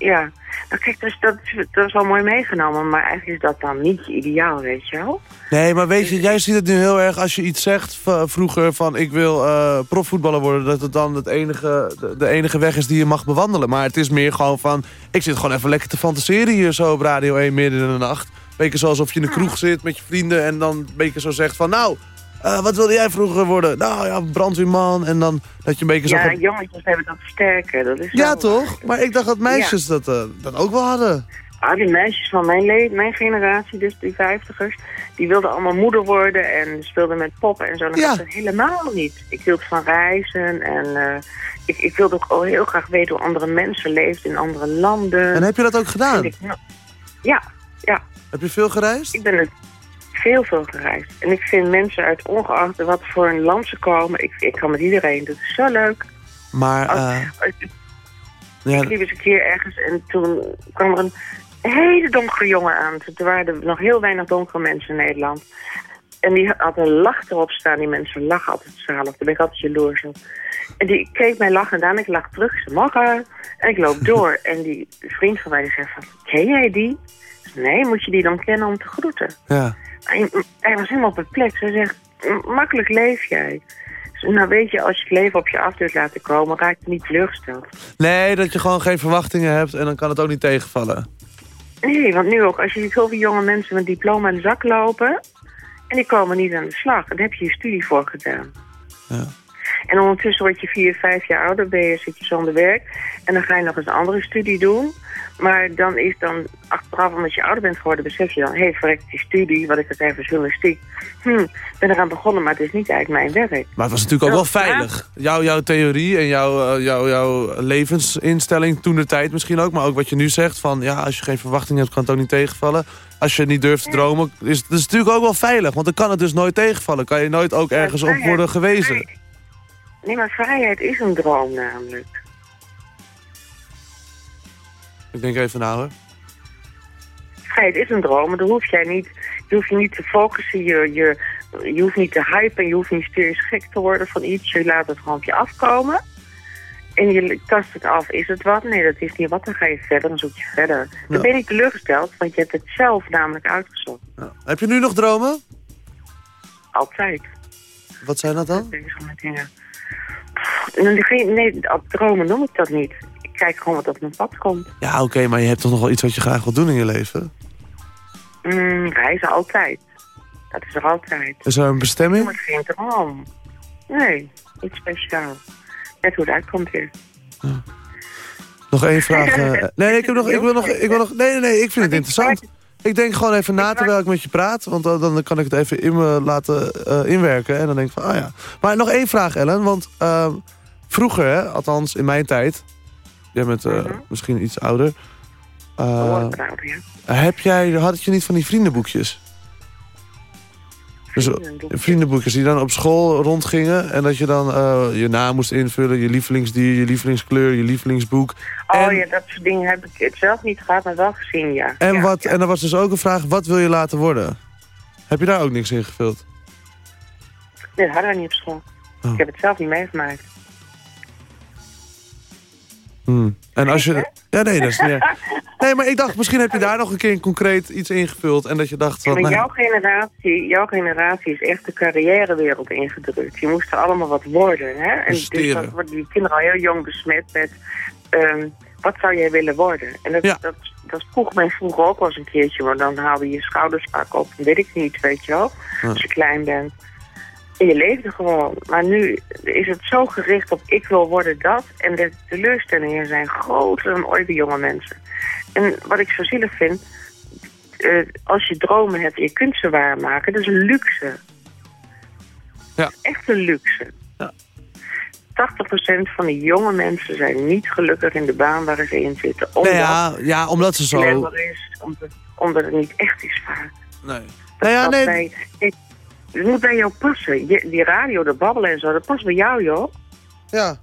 Ja, nou kijk, dus dat, is- dat is wel mooi meegenomen, maar eigenlijk is dat dan niet je ideaal, weet je wel? Nee, maar weet je, jij ziet het nu heel erg als je iets zegt vroeger van ik wil eh, profvoetballer worden, dat het dan het enige, de, de enige weg is die je mag bewandelen. Maar het is meer gewoon van, ik zit gewoon even lekker te fantaseren hier zo op Radio 1 midden in de nacht. Beetje zoals of je in de kroeg zit met je vrienden en dan een beetje zo zegt van nou, eh, wat wilde jij vroeger worden? Nou ja, brandweerman. En dan dat je een beetje zo... Ja, jongetjes hebben dat sterker. Dat is ja wel- toch? Maar ik dacht dat meisjes dat, eh, dat ook wel hadden. Ah, die meisjes van mijn, mijn generatie, dus die vijftigers, die wilden allemaal moeder worden en speelden met poppen en zo. En dat Ja. het helemaal niet. Ik hield van reizen en eh, ik, ik wilde ook heel graag weten hoe andere mensen leefden in andere landen. En heb je dat ook gedaan? Ik, nou, ja, ja. Heb je veel gereisd? Ik ben er veel, veel gereisd. En ik vind mensen uit ongeacht wat voor een land ze komen, ik, ik kan met iedereen. Dat is zo leuk. Maar, Als- eh, ik- ja, ik liep eens een keer ergens en toen kwam er een hele donkere jongen aan. Toen waren er nog heel weinig donkere mensen in Nederland. En die had een lach erop staan. Die mensen lachen altijd zalig. Daar ben ik altijd jaloers op. En die keek mij lachen en ik lach terug. Ik zei, morgen. En ik loop door. en die vriend van mij die zei van, ken jij die? Nee, moet je die dan kennen om te groeten? ja. Hij, was helemaal perplex. Hij zegt, "M- makkelijk leef jij. Nou weet je, als je het leven op je af durft laten komen, raak je niet teleurgesteld. Nee, dat je gewoon geen verwachtingen hebt en dan kan het ook niet tegenvallen. Nee, want nu ook, als je ziet zoveel jonge mensen met diploma in de zak lopen... en die komen niet aan de slag, daar heb je je studie voor gedaan. Ja. En ondertussen word je vier, vijf jaar ouder, ben je, zit je zonder werk... en dan ga je nog eens een andere studie doen... Maar dan is dan achteraf, omdat je ouder bent geworden, besef je dan... hé, hey, verrek, die studie, wat ik het even journalistiek... hm, ben eraan begonnen, maar het is niet eigenlijk mijn werk. Maar het was natuurlijk ook wel veilig. Jouw, jouw theorie en jouw, eh, jouw, jouw levensinstelling toen de tijd misschien ook. Maar ook wat je nu zegt van ja, als je geen verwachting hebt kan het ook niet tegenvallen. Als je niet durft te dromen, is het is natuurlijk ook wel veilig. Want dan kan het dus nooit tegenvallen. Kan je nooit ook ergens op worden gewezen. Nee, maar vrijheid is een droom namelijk. Ik denk even na hoor. Vrijheid is een droom, maar dan hoef jij niet, je hoeft je niet te focussen, je, je, je hoeft niet te hypen, je hoeft niet hysterisch gek te worden van iets. Je laat het gewoon op je afkomen. En je tast het af. Is het wat? Nee, dat is niet wat. Dan ga je verder, dan zoek je verder. Dan ben je niet teleurgesteld, want je hebt het zelf namelijk uitgezocht. Heb je nu nog dromen? Altijd. Wat zijn dat dan? Bezig met dingen. Nee, dromen noem ik dat niet. Ik kijk gewoon wat op mijn pad komt. Ja, oké, maar je hebt toch nog wel iets wat je graag wilt doen in je leven? Mm, reizen altijd. Dat is er altijd. Is er een bestemming? Maar geen droom. Nee, niet speciaal. Net hoe het uitkomt weer. Nog één vraag. eh, nee, nee, ik, heb nog, ik wil nog, ik wil nog. Nee, nee, nee, ik vind het interessant. Ik denk gewoon even na terwijl ik met je praat. Want dan, kan ik het even in me laten eh, inwerken. En dan denk ik van, ah ja. Maar nog één vraag, Ellen. Want ehm, vroeger, hè, althans in mijn tijd. Jij bent eh, misschien iets ouder. eh, ouder, ja. heb jij, had je niet van die vriendenboekjes? Dus, vriendenboekjes die dan op school rondgingen. En dat je dan eh, je naam moest invullen. Je lievelingsdier, je lievelingskleur, je lievelingsboek. Oh ja, dat soort dingen heb ik het zelf niet gehad, maar wel gezien, ja. En, ja, wat, en er was dus ook een vraag, wat wil je laten worden? Heb je daar ook niks in gevuld? Nee, dat hadden we niet op school. Oh. Ik heb het zelf niet meegemaakt. Hmm. En als je... Ja, nee, dat is niet erg. Nee, maar ik dacht, misschien heb je daar nog een keer concreet iets ingevuld. En dat je dacht van... maar nou, jouw generatie, jouw generatie is echt de carrièrewereld ingedrukt. Je moest er allemaal wat worden, hè? En dus Presteren. dat worden die kinderen al heel jong besmet met... ehm, wat zou jij willen worden? En dat, dat, dat vroeg mij vroeger ook wel eens een keertje. Want dan haalde je je schouders vaak op. Weet ik niet, weet je wel. Als je klein bent. En je leefde gewoon. Maar nu is het zo gericht op ik wil worden dat. En de teleurstellingen zijn groter dan ooit bij jonge mensen. En wat ik zo zielig vind... eh, als je dromen hebt en je kunt ze waarmaken, dat is een luxe. Ja. Echt een luxe. 80% van de jonge mensen zijn niet gelukkig in de baan waar ze in zitten. Omdat nee, ja, ja, omdat ze zo... is, omdat, omdat het niet echt is vaak. Nee. Nou ja, nee, ik- het moet bij jou passen. Je, die radio, de babbelen en zo, dat past bij jou, joh. Ja.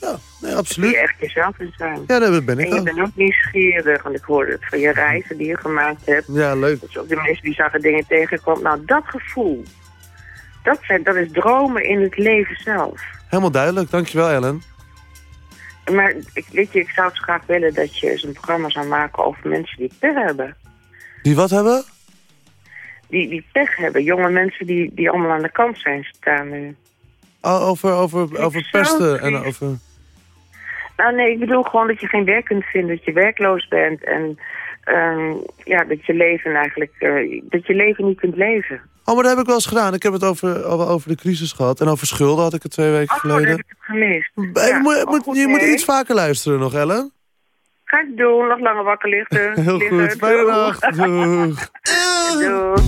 Ja, nee, absoluut. je echt jezelf in zijn. Ja, dat ben ik En je ook. bent ook nieuwsgierig, want ik hoorde het van je reizen die je gemaakt hebt. Ja, leuk. Dat je ook de meest bizarre dingen tegenkomt. Nou, dat gevoel, dat, zijn, dat is dromen in het leven zelf. Helemaal duidelijk, dankjewel Ellen. Maar ik, weet je, ik zou het graag willen dat je eens een programma zou maken over mensen die pech hebben. Die wat hebben? Die, die pech hebben, jonge mensen die, die allemaal aan de kant zijn staan nu. Oh, over, over, over pesten en over... Nou nee, ik bedoel gewoon dat je geen werk kunt vinden, dat je werkloos bent en ehm, ja, dat je leven eigenlijk, eh, dat je leven niet kunt leven. Oh, maar dat heb ik wel eens gedaan. Ik heb het over, over, de crisis gehad. En over schulden had ik het twee weken Oh, dat geleden. heb ik gemist. Eh, moet- oh, moet- goed, je moet iets vaker luisteren nog, Ellen. Ga ik doen. Nog langer wakker liggen. Heel liggen. goed. Fijne nacht. Doeg. Doeg.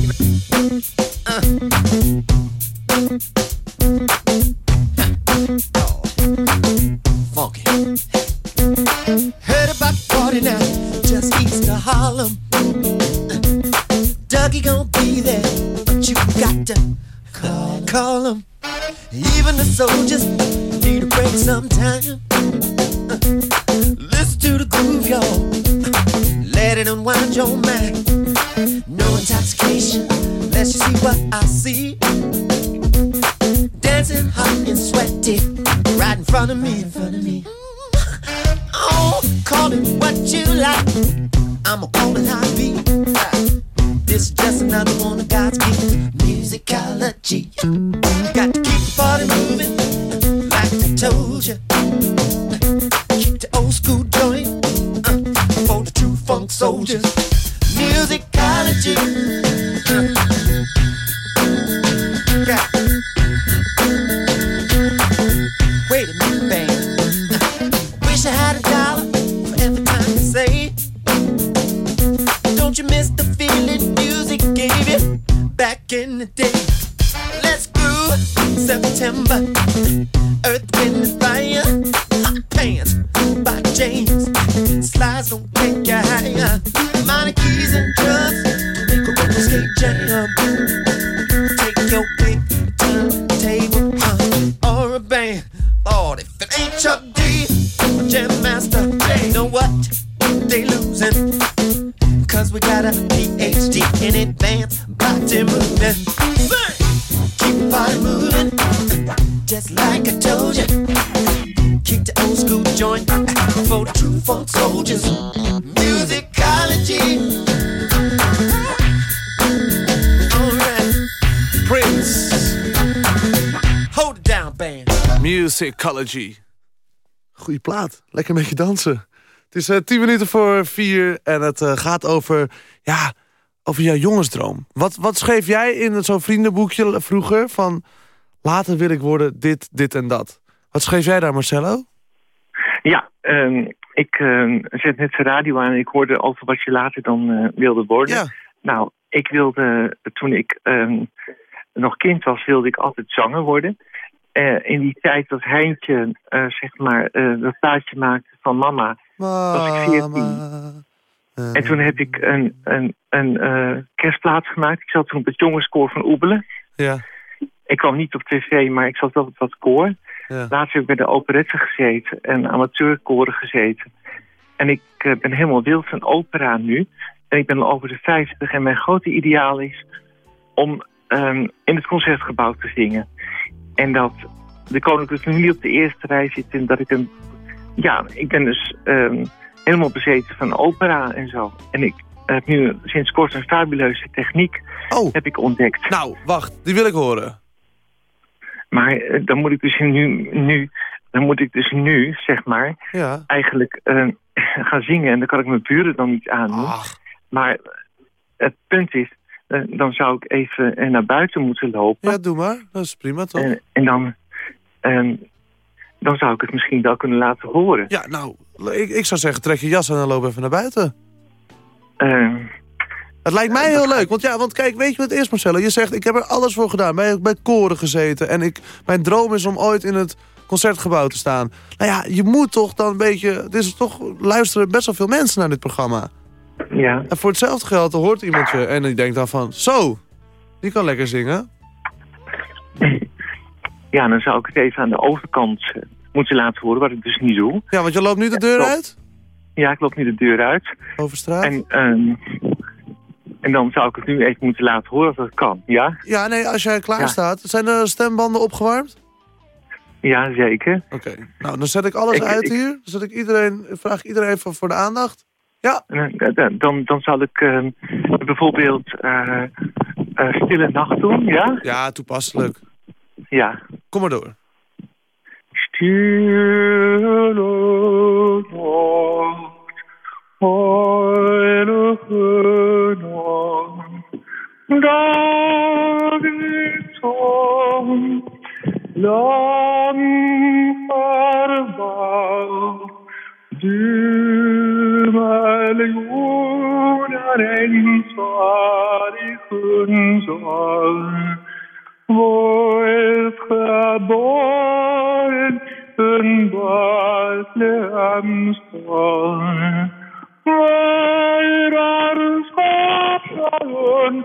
Musicology. Goeie plaat. Lekker een beetje dansen. Het is eh, tien minuten voor vier en het eh, gaat over, ja, over jouw jongensdroom. Wat, wat schreef jij in zo'n vriendenboekje vroeger van... later wil ik worden dit, dit en dat. Wat schreef jij daar, Marcello? Ja, ehm, ik ehm, zet net de radio aan en ik hoorde over wat je later dan eh, wilde worden. Nou, ik wilde, toen ik ehm, nog kind was, wilde ik altijd zanger worden. Eh, in die tijd dat Heintje, eh, zeg maar, eh, dat plaatje maakte van mama, was ik 14. En toen heb ik een, een, een kerstplaat gemaakt. Ik zat toen op het jongenskoor van Oebelen. Ja. Ik kwam niet op tv, maar ik zat wel op dat koor. Ja. Later heb ik bij de operette gezeten en amateurkoren gezeten. En ik ben helemaal wild van opera nu. En ik ben al over de 50 en mijn grote ideaal is om ehm, in het concertgebouw te zingen. En dat de koninklijke familie op de eerste rij zit en dat ik een... Ja, ik ben dus ehm, helemaal bezeten van opera en zo. En ik heb nu sinds kort een fabuleuze techniek heb ik ontdekt. Nou, wacht, die wil ik horen. Maar eh, dan moet ik dus nu, nu, dan moet ik dus nu, zeg maar, Ja. eigenlijk eh, gaan zingen. En dan kan ik mijn buren dan niet aandoen. Maar het punt is, dan zou ik even eh, naar buiten moeten lopen. Ja, doe maar. Dat is prima, toch? En, en dan, ehm, dan zou ik het misschien wel kunnen laten horen. Ja, nou, ik, ik zou zeggen, trek je jas aan en loop even naar buiten. Ehm, Het lijkt mij heel leuk, want ja, want kijk, weet je wat het is Marcelo? Je zegt, ik heb er alles voor gedaan, bij, bij koren gezeten. En ik, mijn droom is om ooit in het concertgebouw te staan. Nou ja, je moet toch dan een beetje... Het is toch, luisteren best wel veel mensen naar dit programma. Ja. En voor hetzelfde geld hoort iemand je en die denkt dan van... Zo, die kan lekker zingen. ja, dan zou ik het even aan de overkant eh, moeten laten horen, wat ik dus niet doe. Ja, want je loopt nu de deur uit? Ja, ik loop nu de deur uit. Over straat? En, ehm, en dan zou ik het nu even moeten laten horen of dat kan, ja? Ja, nee, als jij klaar Ja. staat. Zijn de stembanden opgewarmd? Ja, zeker. Oké. Nou, dan zet ik alles Ik- uit ik- hier. Dan zet ik iedereen, vraag ik iedereen voor de aandacht. Ja. Dan, dan, dan zal ik ehm, bijvoorbeeld eh, eh, Stille Nacht doen, ja? Ja, toepasselijk. Ja. Kom maar door. Stille Nacht, heilige Nacht, Dagen lang verwacht, Du maljoner eng sarikun sar, Vostra barn en Bethlehem star, Vairar skaparen,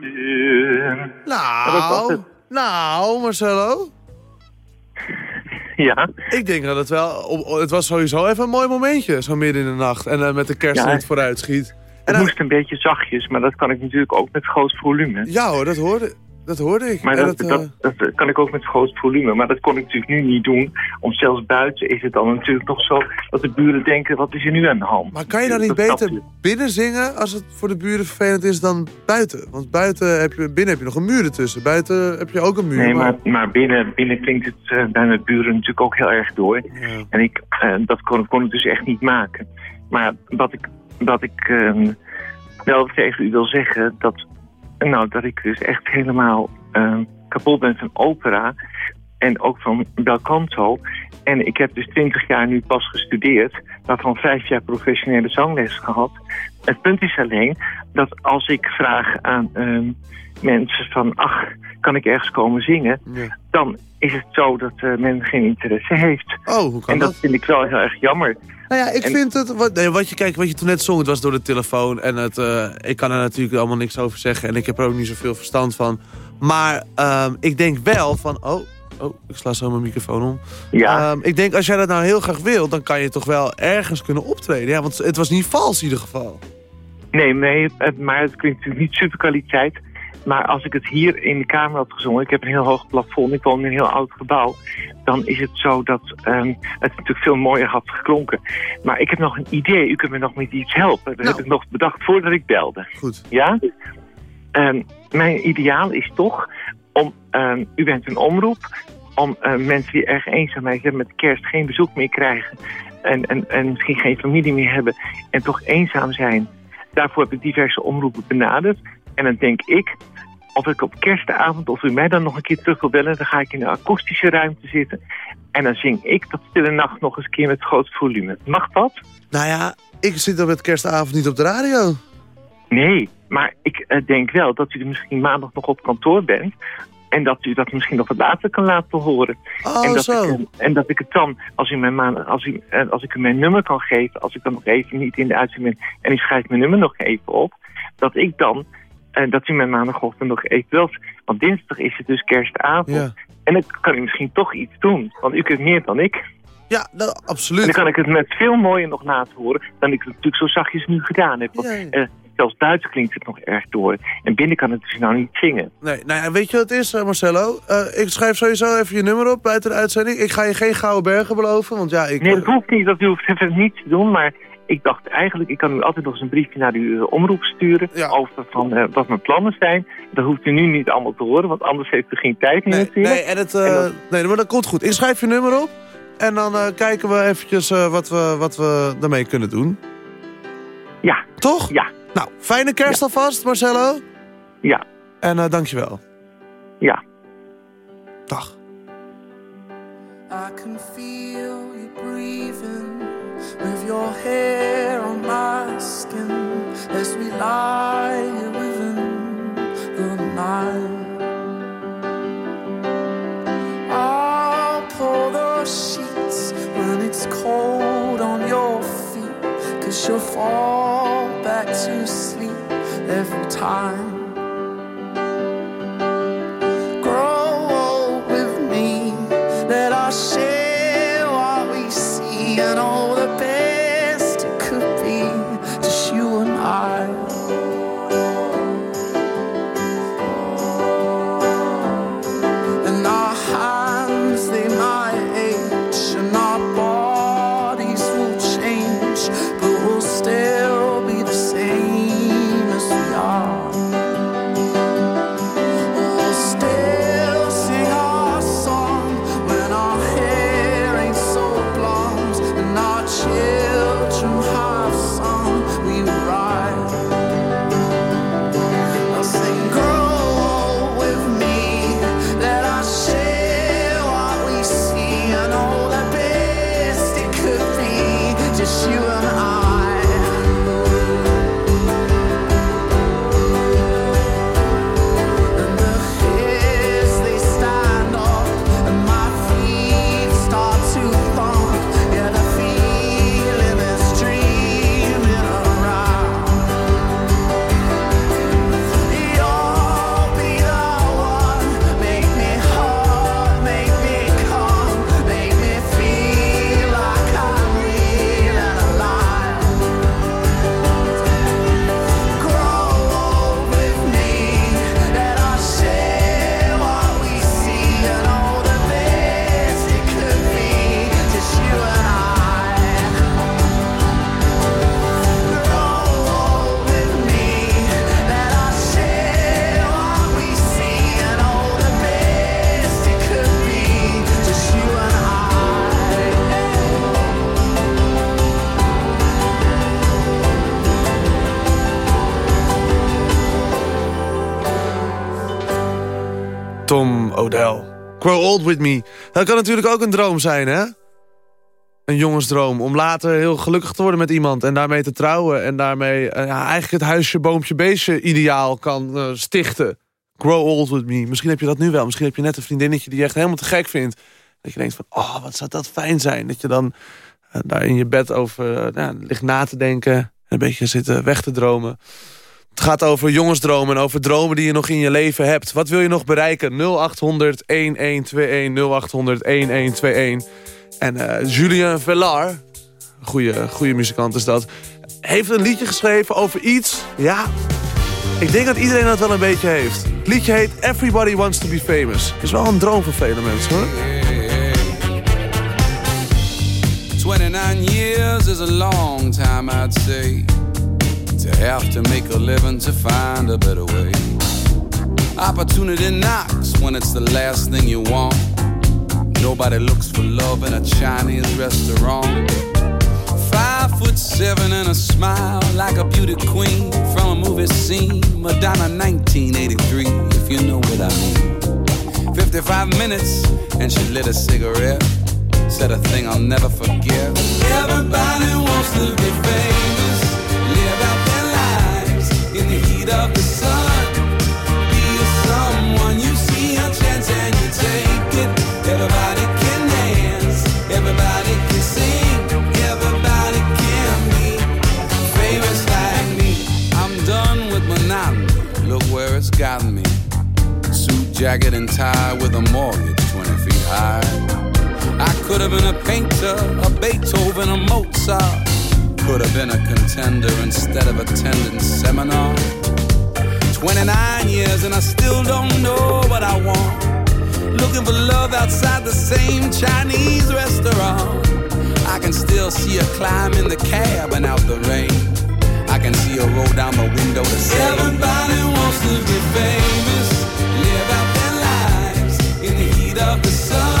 in. Nou, nou, Marcelo. Ja. Ik denk dat het wel... Het was sowieso even een mooi momentje, zo midden in de nacht. En eh, met de kerst Ja. vooruit schiet. Het moest een beetje zachtjes, maar dat kan ik natuurlijk ook met groot volume. Ja hoor, dat hoorde, dat hoorde ik. Maar dat, dat, eh, dat, kan ik ook met groot volume. Maar dat kon ik natuurlijk nu niet doen. Om zelfs buiten is het dan natuurlijk toch zo dat de buren denken, wat is er nu aan de hand? Maar kan je dan niet Dat snap beter binnen zingen als het voor de buren vervelend is dan buiten? Want buiten heb je, binnen heb je nog een muur ertussen. Buiten heb je ook een muur. Nee, maar, maar binnen, binnen klinkt het eh, bij mijn buren natuurlijk ook heel erg door. En ik, eh, dat kon, kon ik dus echt niet maken. Maar wat ik, wat ik eh, wel tegen u wil zeggen, dat, nou, dat ik dus echt helemaal eh, kapot ben van opera. En ook van bel canto. En ik heb dus twintig jaar nu pas gestudeerd, waarvan vijf jaar professionele zangles gehad. Het punt is alleen dat als ik vraag aan ehm, mensen van, ach, kan ik ergens komen zingen? Dan is het zo dat eh, men geen interesse heeft. Oh, hoe kan en dat, dat? vind ik wel heel erg jammer. Nou ja, ik En- vind het... Wat, nee, wat, je, kijk, wat je toen net zong, het was door de telefoon. En het, eh, ik kan er natuurlijk allemaal niks over zeggen. En ik heb er ook niet zoveel verstand van. Maar ehm, ik denk wel van... Oh, oh, ik sla zo mijn microfoon om. Ja. Ehm, ik denk, als jij dat nou heel graag wil... dan kan je toch wel ergens kunnen optreden. Ja, want het was niet vals in ieder geval. Nee, nee, maar het klinkt natuurlijk niet superkwaliteit. Maar als ik het hier in de kamer had gezongen, ik heb een heel hoog plafond, ik woon in een heel oud gebouw, dan is het zo dat ehm, het natuurlijk veel mooier had geklonken. Maar ik heb nog een idee, u kunt me nog met iets helpen. Dat heb ik nog bedacht voordat ik belde. Goed. Ja? Ehm, mijn ideaal is toch om, ehm, u bent een omroep, om mensen die erg eenzaamheid hebben met kerst geen bezoek meer krijgen en, en, en misschien geen familie meer hebben en toch eenzaam zijn. Daarvoor heb ik diverse omroepen benaderd. En dan denk ik, of ik op kerstavond, of u mij dan nog een keer terug wil bellen, dan ga ik in een akoestische ruimte zitten. En dan zing ik dat stille nacht nog eens een keer met groot volume. Mag dat? Nou ja, ik zit dan met kerstavond niet op de radio. Nee, maar ik eh, denk wel dat u er misschien maandag nog op kantoor bent. En dat u dat misschien nog wat later kan laten horen. Oh, en, dat zo. Ik, eh, en dat ik het dan, als, u mijn maan, als, u, eh, als ik u mijn nummer kan geven, als ik dan nog even niet in de uitzending ben en u schrijft mijn nummer nog even op, dat ik dan, eh, dat u mijn maandagochtend nog even wilt. Want dinsdag is het dus kerstavond. Ja. En dan kan u misschien toch iets doen, want u kunt meer dan ik. Ja, nou, absoluut. En dan kan ik het met veel mooier nog laten horen dan ik het natuurlijk zo zachtjes nu gedaan heb. Want, Ja, ja. eh, zelfs buiten klinkt het nog erg door. En binnen kan het dus nou niet zingen. Nee, nou ja, weet je wat het is, eh, Marcelo? Eh, ik schrijf sowieso even je nummer op buiten de uitzending. Ik ga je geen gouden bergen beloven, want ja, ik... Nee, dat hoeft niet. Dat u hoeft het niet te doen. Maar ik dacht eigenlijk, ik kan u altijd nog eens een briefje naar uw eh, omroep sturen. Over van, eh, wat mijn plannen zijn. Dat hoeft u nu niet allemaal te horen, want anders heeft u geen tijd meer Nee, natuurlijk. nee, en het, eh, nee, maar dat komt goed. Ik schrijf je nummer op. En dan eh, kijken we eventjes eh, wat, we, wat we daarmee kunnen doen. Ja. Toch? Ja. Nou, fijne kerst alvast, Marcelo. Ja. En eh, dankjewel. Ja. Dag. I can feel your hair on my skin as we lie within the night. I'll pull the sheets when it's cold on your feet, cause you'll fall back to sleep every time. Odell. Grow old with me. Dat kan natuurlijk ook een droom zijn, hè? Een jongensdroom. Om later heel gelukkig te worden met iemand. En daarmee te trouwen. En daarmee eh, ja, eigenlijk het huisje, boompje, beestje ideaal kan eh, stichten. Grow old with me. Misschien heb je dat nu wel. Misschien heb je net een vriendinnetje die je echt helemaal te gek vindt. Dat je denkt van, oh, wat zou dat fijn zijn. Dat je dan eh, daar in je bed over nou, ligt na te denken. En een beetje zitten weg te dromen. Het gaat over jongensdromen en over dromen die je nog in je leven hebt. Wat wil je nog bereiken? 0800 1121 0800 1121. En eh, Julien Vellar, goede, goede muzikant is dat... heeft een liedje geschreven over iets... ja, ik denk dat iedereen dat wel een beetje heeft. Het liedje heet Everybody Wants to be Famous. is wel een droom voor vele mensen, hoor. 29 years is a long time, I'd say, to have to make a living to find a better way. Opportunity knocks when it's the last thing you want. Nobody looks for love in a Chinese restaurant. Five foot seven and a smile like a beauty queen from a movie scene. Madonna 1983, if you know what I mean. 55 minutes and she lit a cigarette. Said a thing I'll never forget. Everybody wants to be famous. Jacket, and tie with a mortgage 20 feet high. I could have been a painter, a Beethoven, a Mozart. Could have been a contender instead of attending seminar. 29 years and I still don't know what I want. Looking for love outside the same Chinese restaurant. I can still see her climb in the cab and out the rain. I can see her roll down the window to say Everybody wants to be famous. Live out their lives in the heat of the sun.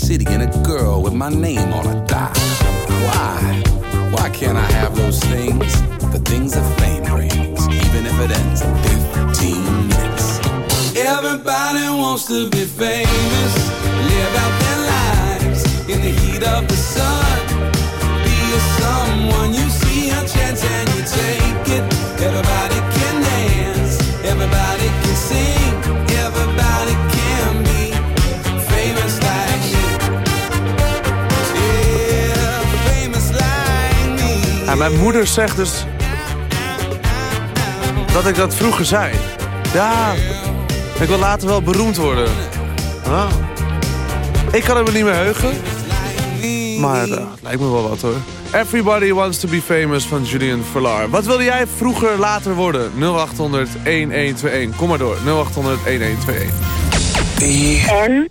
City and a girl with my name on a die. Why? Why can't I have those things? The things that fame brings, even if it ends in 15 minutes. Everybody wants to be famous, live out their lives in the heat of the sun. Be a someone you see a chance and you take it. Everybody mijn moeder zegt dus dat ik dat vroeger zei. Ja, ik wil later wel beroemd worden. Ah. Ik kan het me niet meer heugen. Maar het lijkt me wel wat hoor. Everybody Wants to be Famous van Julian Verlar. Wat wilde jij vroeger later worden? 0800 1121. Kom maar door. 0800 1121. En?